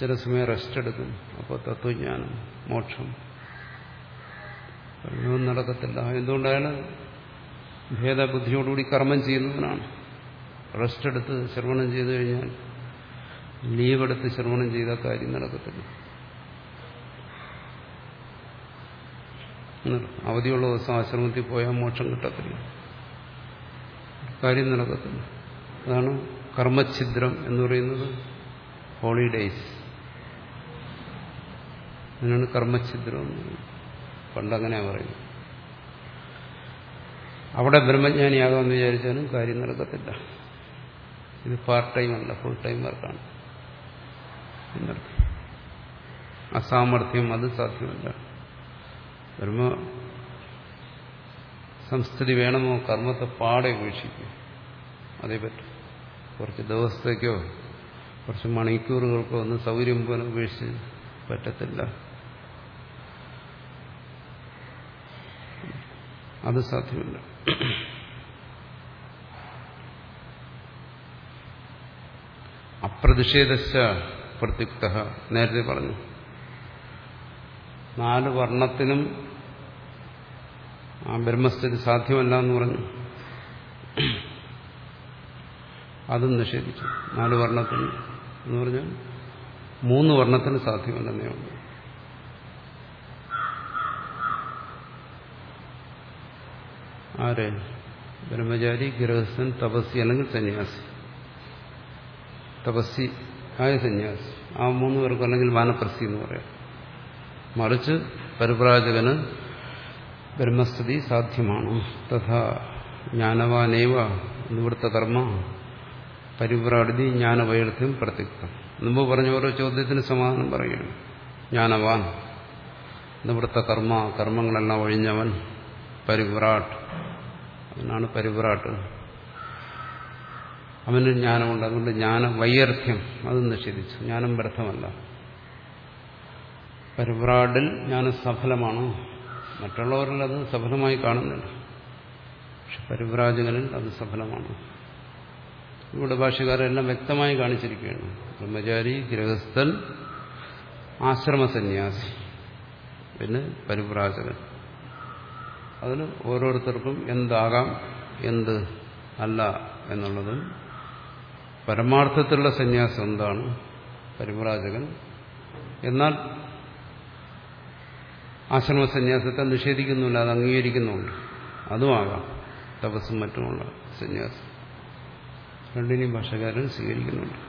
ചില സമയം റെസ്റ്റ് എടുക്കും. അപ്പോൾ തത്വജ്ഞാനം മോക്ഷം ഒന്നും നടക്കത്തില്ല. എന്തുകൊണ്ടാണ് ഭേദബുദ്ധിയോടുകൂടി കർമ്മം ചെയ്യുന്നവനാണ്? റെസ്റ്റ് എടുത്ത് ശ്രവണം ചെയ്തു കഴിഞ്ഞാൽ ലീവ് എടുത്ത് ശ്രവണം ചെയ്ത കാര്യം നടക്കത്തില്ല. അവധിയുള്ള ദിവസം ആശ്രമത്തിൽ പോയാൽ മോക്ഷം കിട്ടത്തില്ല. കാര്യം നടക്കത്തില്ല. അതാണ് കർമ്മഛിദ്രം എന്ന് പറയുന്നത് ഹോളിഡേയ്സ് അതിനാണ് കർമ്മഛിദ്രം പറയുന്നത്. പണ്ടങ്ങനെ പറയുന്നത്. അവിടെ ബ്രഹ്മജ്ഞാനിയാകാമെന്ന് വിചാരിച്ചാലും കാര്യം നടക്കത്തില്ല. ഇത് പാർട്ട് ടൈം അല്ല ഫുൾ ടൈം വർക്കാണ് എന്നർത്ഥം അസാമർഥ്യം അത് സാധ്യമല്ല. ബ്രഹ്മ സംസ്ഥിതി വേണമോ കർമ്മത്തെ പാടെ ഉപേക്ഷിക്കും. അതേ പറ്റും. കുറച്ച് ദിവസത്തേക്കോ കുറച്ച് മണിക്കൂറുകൾക്കോ ഒന്ന് സൗകര്യം പോലും ഉപേക്ഷിച്ച് പറ്റത്തില്ല. അത് സാധ്യമല്ല. അപ്രതിഷേധശ പ്രത്യുക്ത നേരത്തെ പറഞ്ഞു. നാല് വർണത്തിനും ആ ബ്രഹ്മസ്ഥിതി സാധ്യമല്ല എന്ന് പറഞ്ഞു. അതും നിഷേധിച്ചു. നാല് വർണത്തിന് എന്ന് പറഞ്ഞാൽ മൂന്ന് വർണത്തിന് സാധ്യമല്ലെന്നേ ഉള്ളൂ. ആര്? ബ്രഹ്മചാരി ഗൃഹസ്ഥൻ തപസ്സി അല്ലെങ്കിൽ സന്യാസി. തപസ്സി ആയ സന്യാസി. ആ മൂന്ന് പേർക്ക് അല്ലെങ്കിൽ വാനപ്രസ്ഥി എന്ന് പറയാം. മറിച്ച് പരിപ്രാജകന് ബ്രഹ്മസ്ഥിതി സാധ്യമാണ്. തഥാ ജ്ഞാനവാനേവ നിവൃത്ത കർമ്മ പരിപ്രാടിതി ജ്ഞാനവൈർത്ഥ്യം പ്രത്യക്തം. മുമ്പ് പറഞ്ഞ ഓരോ ചോദ്യത്തിന് സമാധാനം പറയുകയാണ് ജ്ഞാനവാൻ നിവൃത്ത കർമ്മ കർമ്മങ്ങളെല്ലാം ഒഴിഞ്ഞവൻ പരിപ്രാട്ട്. അതിനാണ് പരിവ്രാട്ട് അവന് ജ്ഞാനമുണ്ട്. അതുകൊണ്ട് ജ്ഞാന വൈയർത്ഥ്യം അത് നിഷേധിച്ചു. ജ്ഞാനം വ്യർത്ഥമല്ല. പരിഭ്രാടിൽ ജ്ഞാനം സഫലമാണ്. മറ്റുള്ളവരിൽ അത് സഫലമായി കാണുന്നില്ല. പക്ഷെ പരിവ്രാജകനിൽ അത് സഫലമാണ്. ഇവിടെ ഭാഷകാരെല്ലാം വ്യക്തമായി കാണിച്ചിരിക്കുകയാണ്. ബ്രഹ്മചാരി ഗൃഹസ്ഥൻ ആശ്രമസന്യാസി പിന്നെ പരിവ്രാജകൻ അതിന് ഓരോരുത്തർക്കും എന്താകാം എന്ത് അല്ല എന്നുള്ളതും പരമാർത്ഥത്തിലുള്ള സന്യാസം എന്താണ്? പരിവ്രാജകൻ. എന്നാൽ ആശ്രമസന്യാസത്തെ നിഷേധിക്കുന്നില്ല അത് അംഗീകരിക്കുന്നുണ്ട് അതുമാകാം തപസ്സും മറ്റുമുള്ള സന്യാസം. രണ്ടിനെയും ഭാഷകാരൻ സ്വീകരിക്കുന്നുണ്ട്.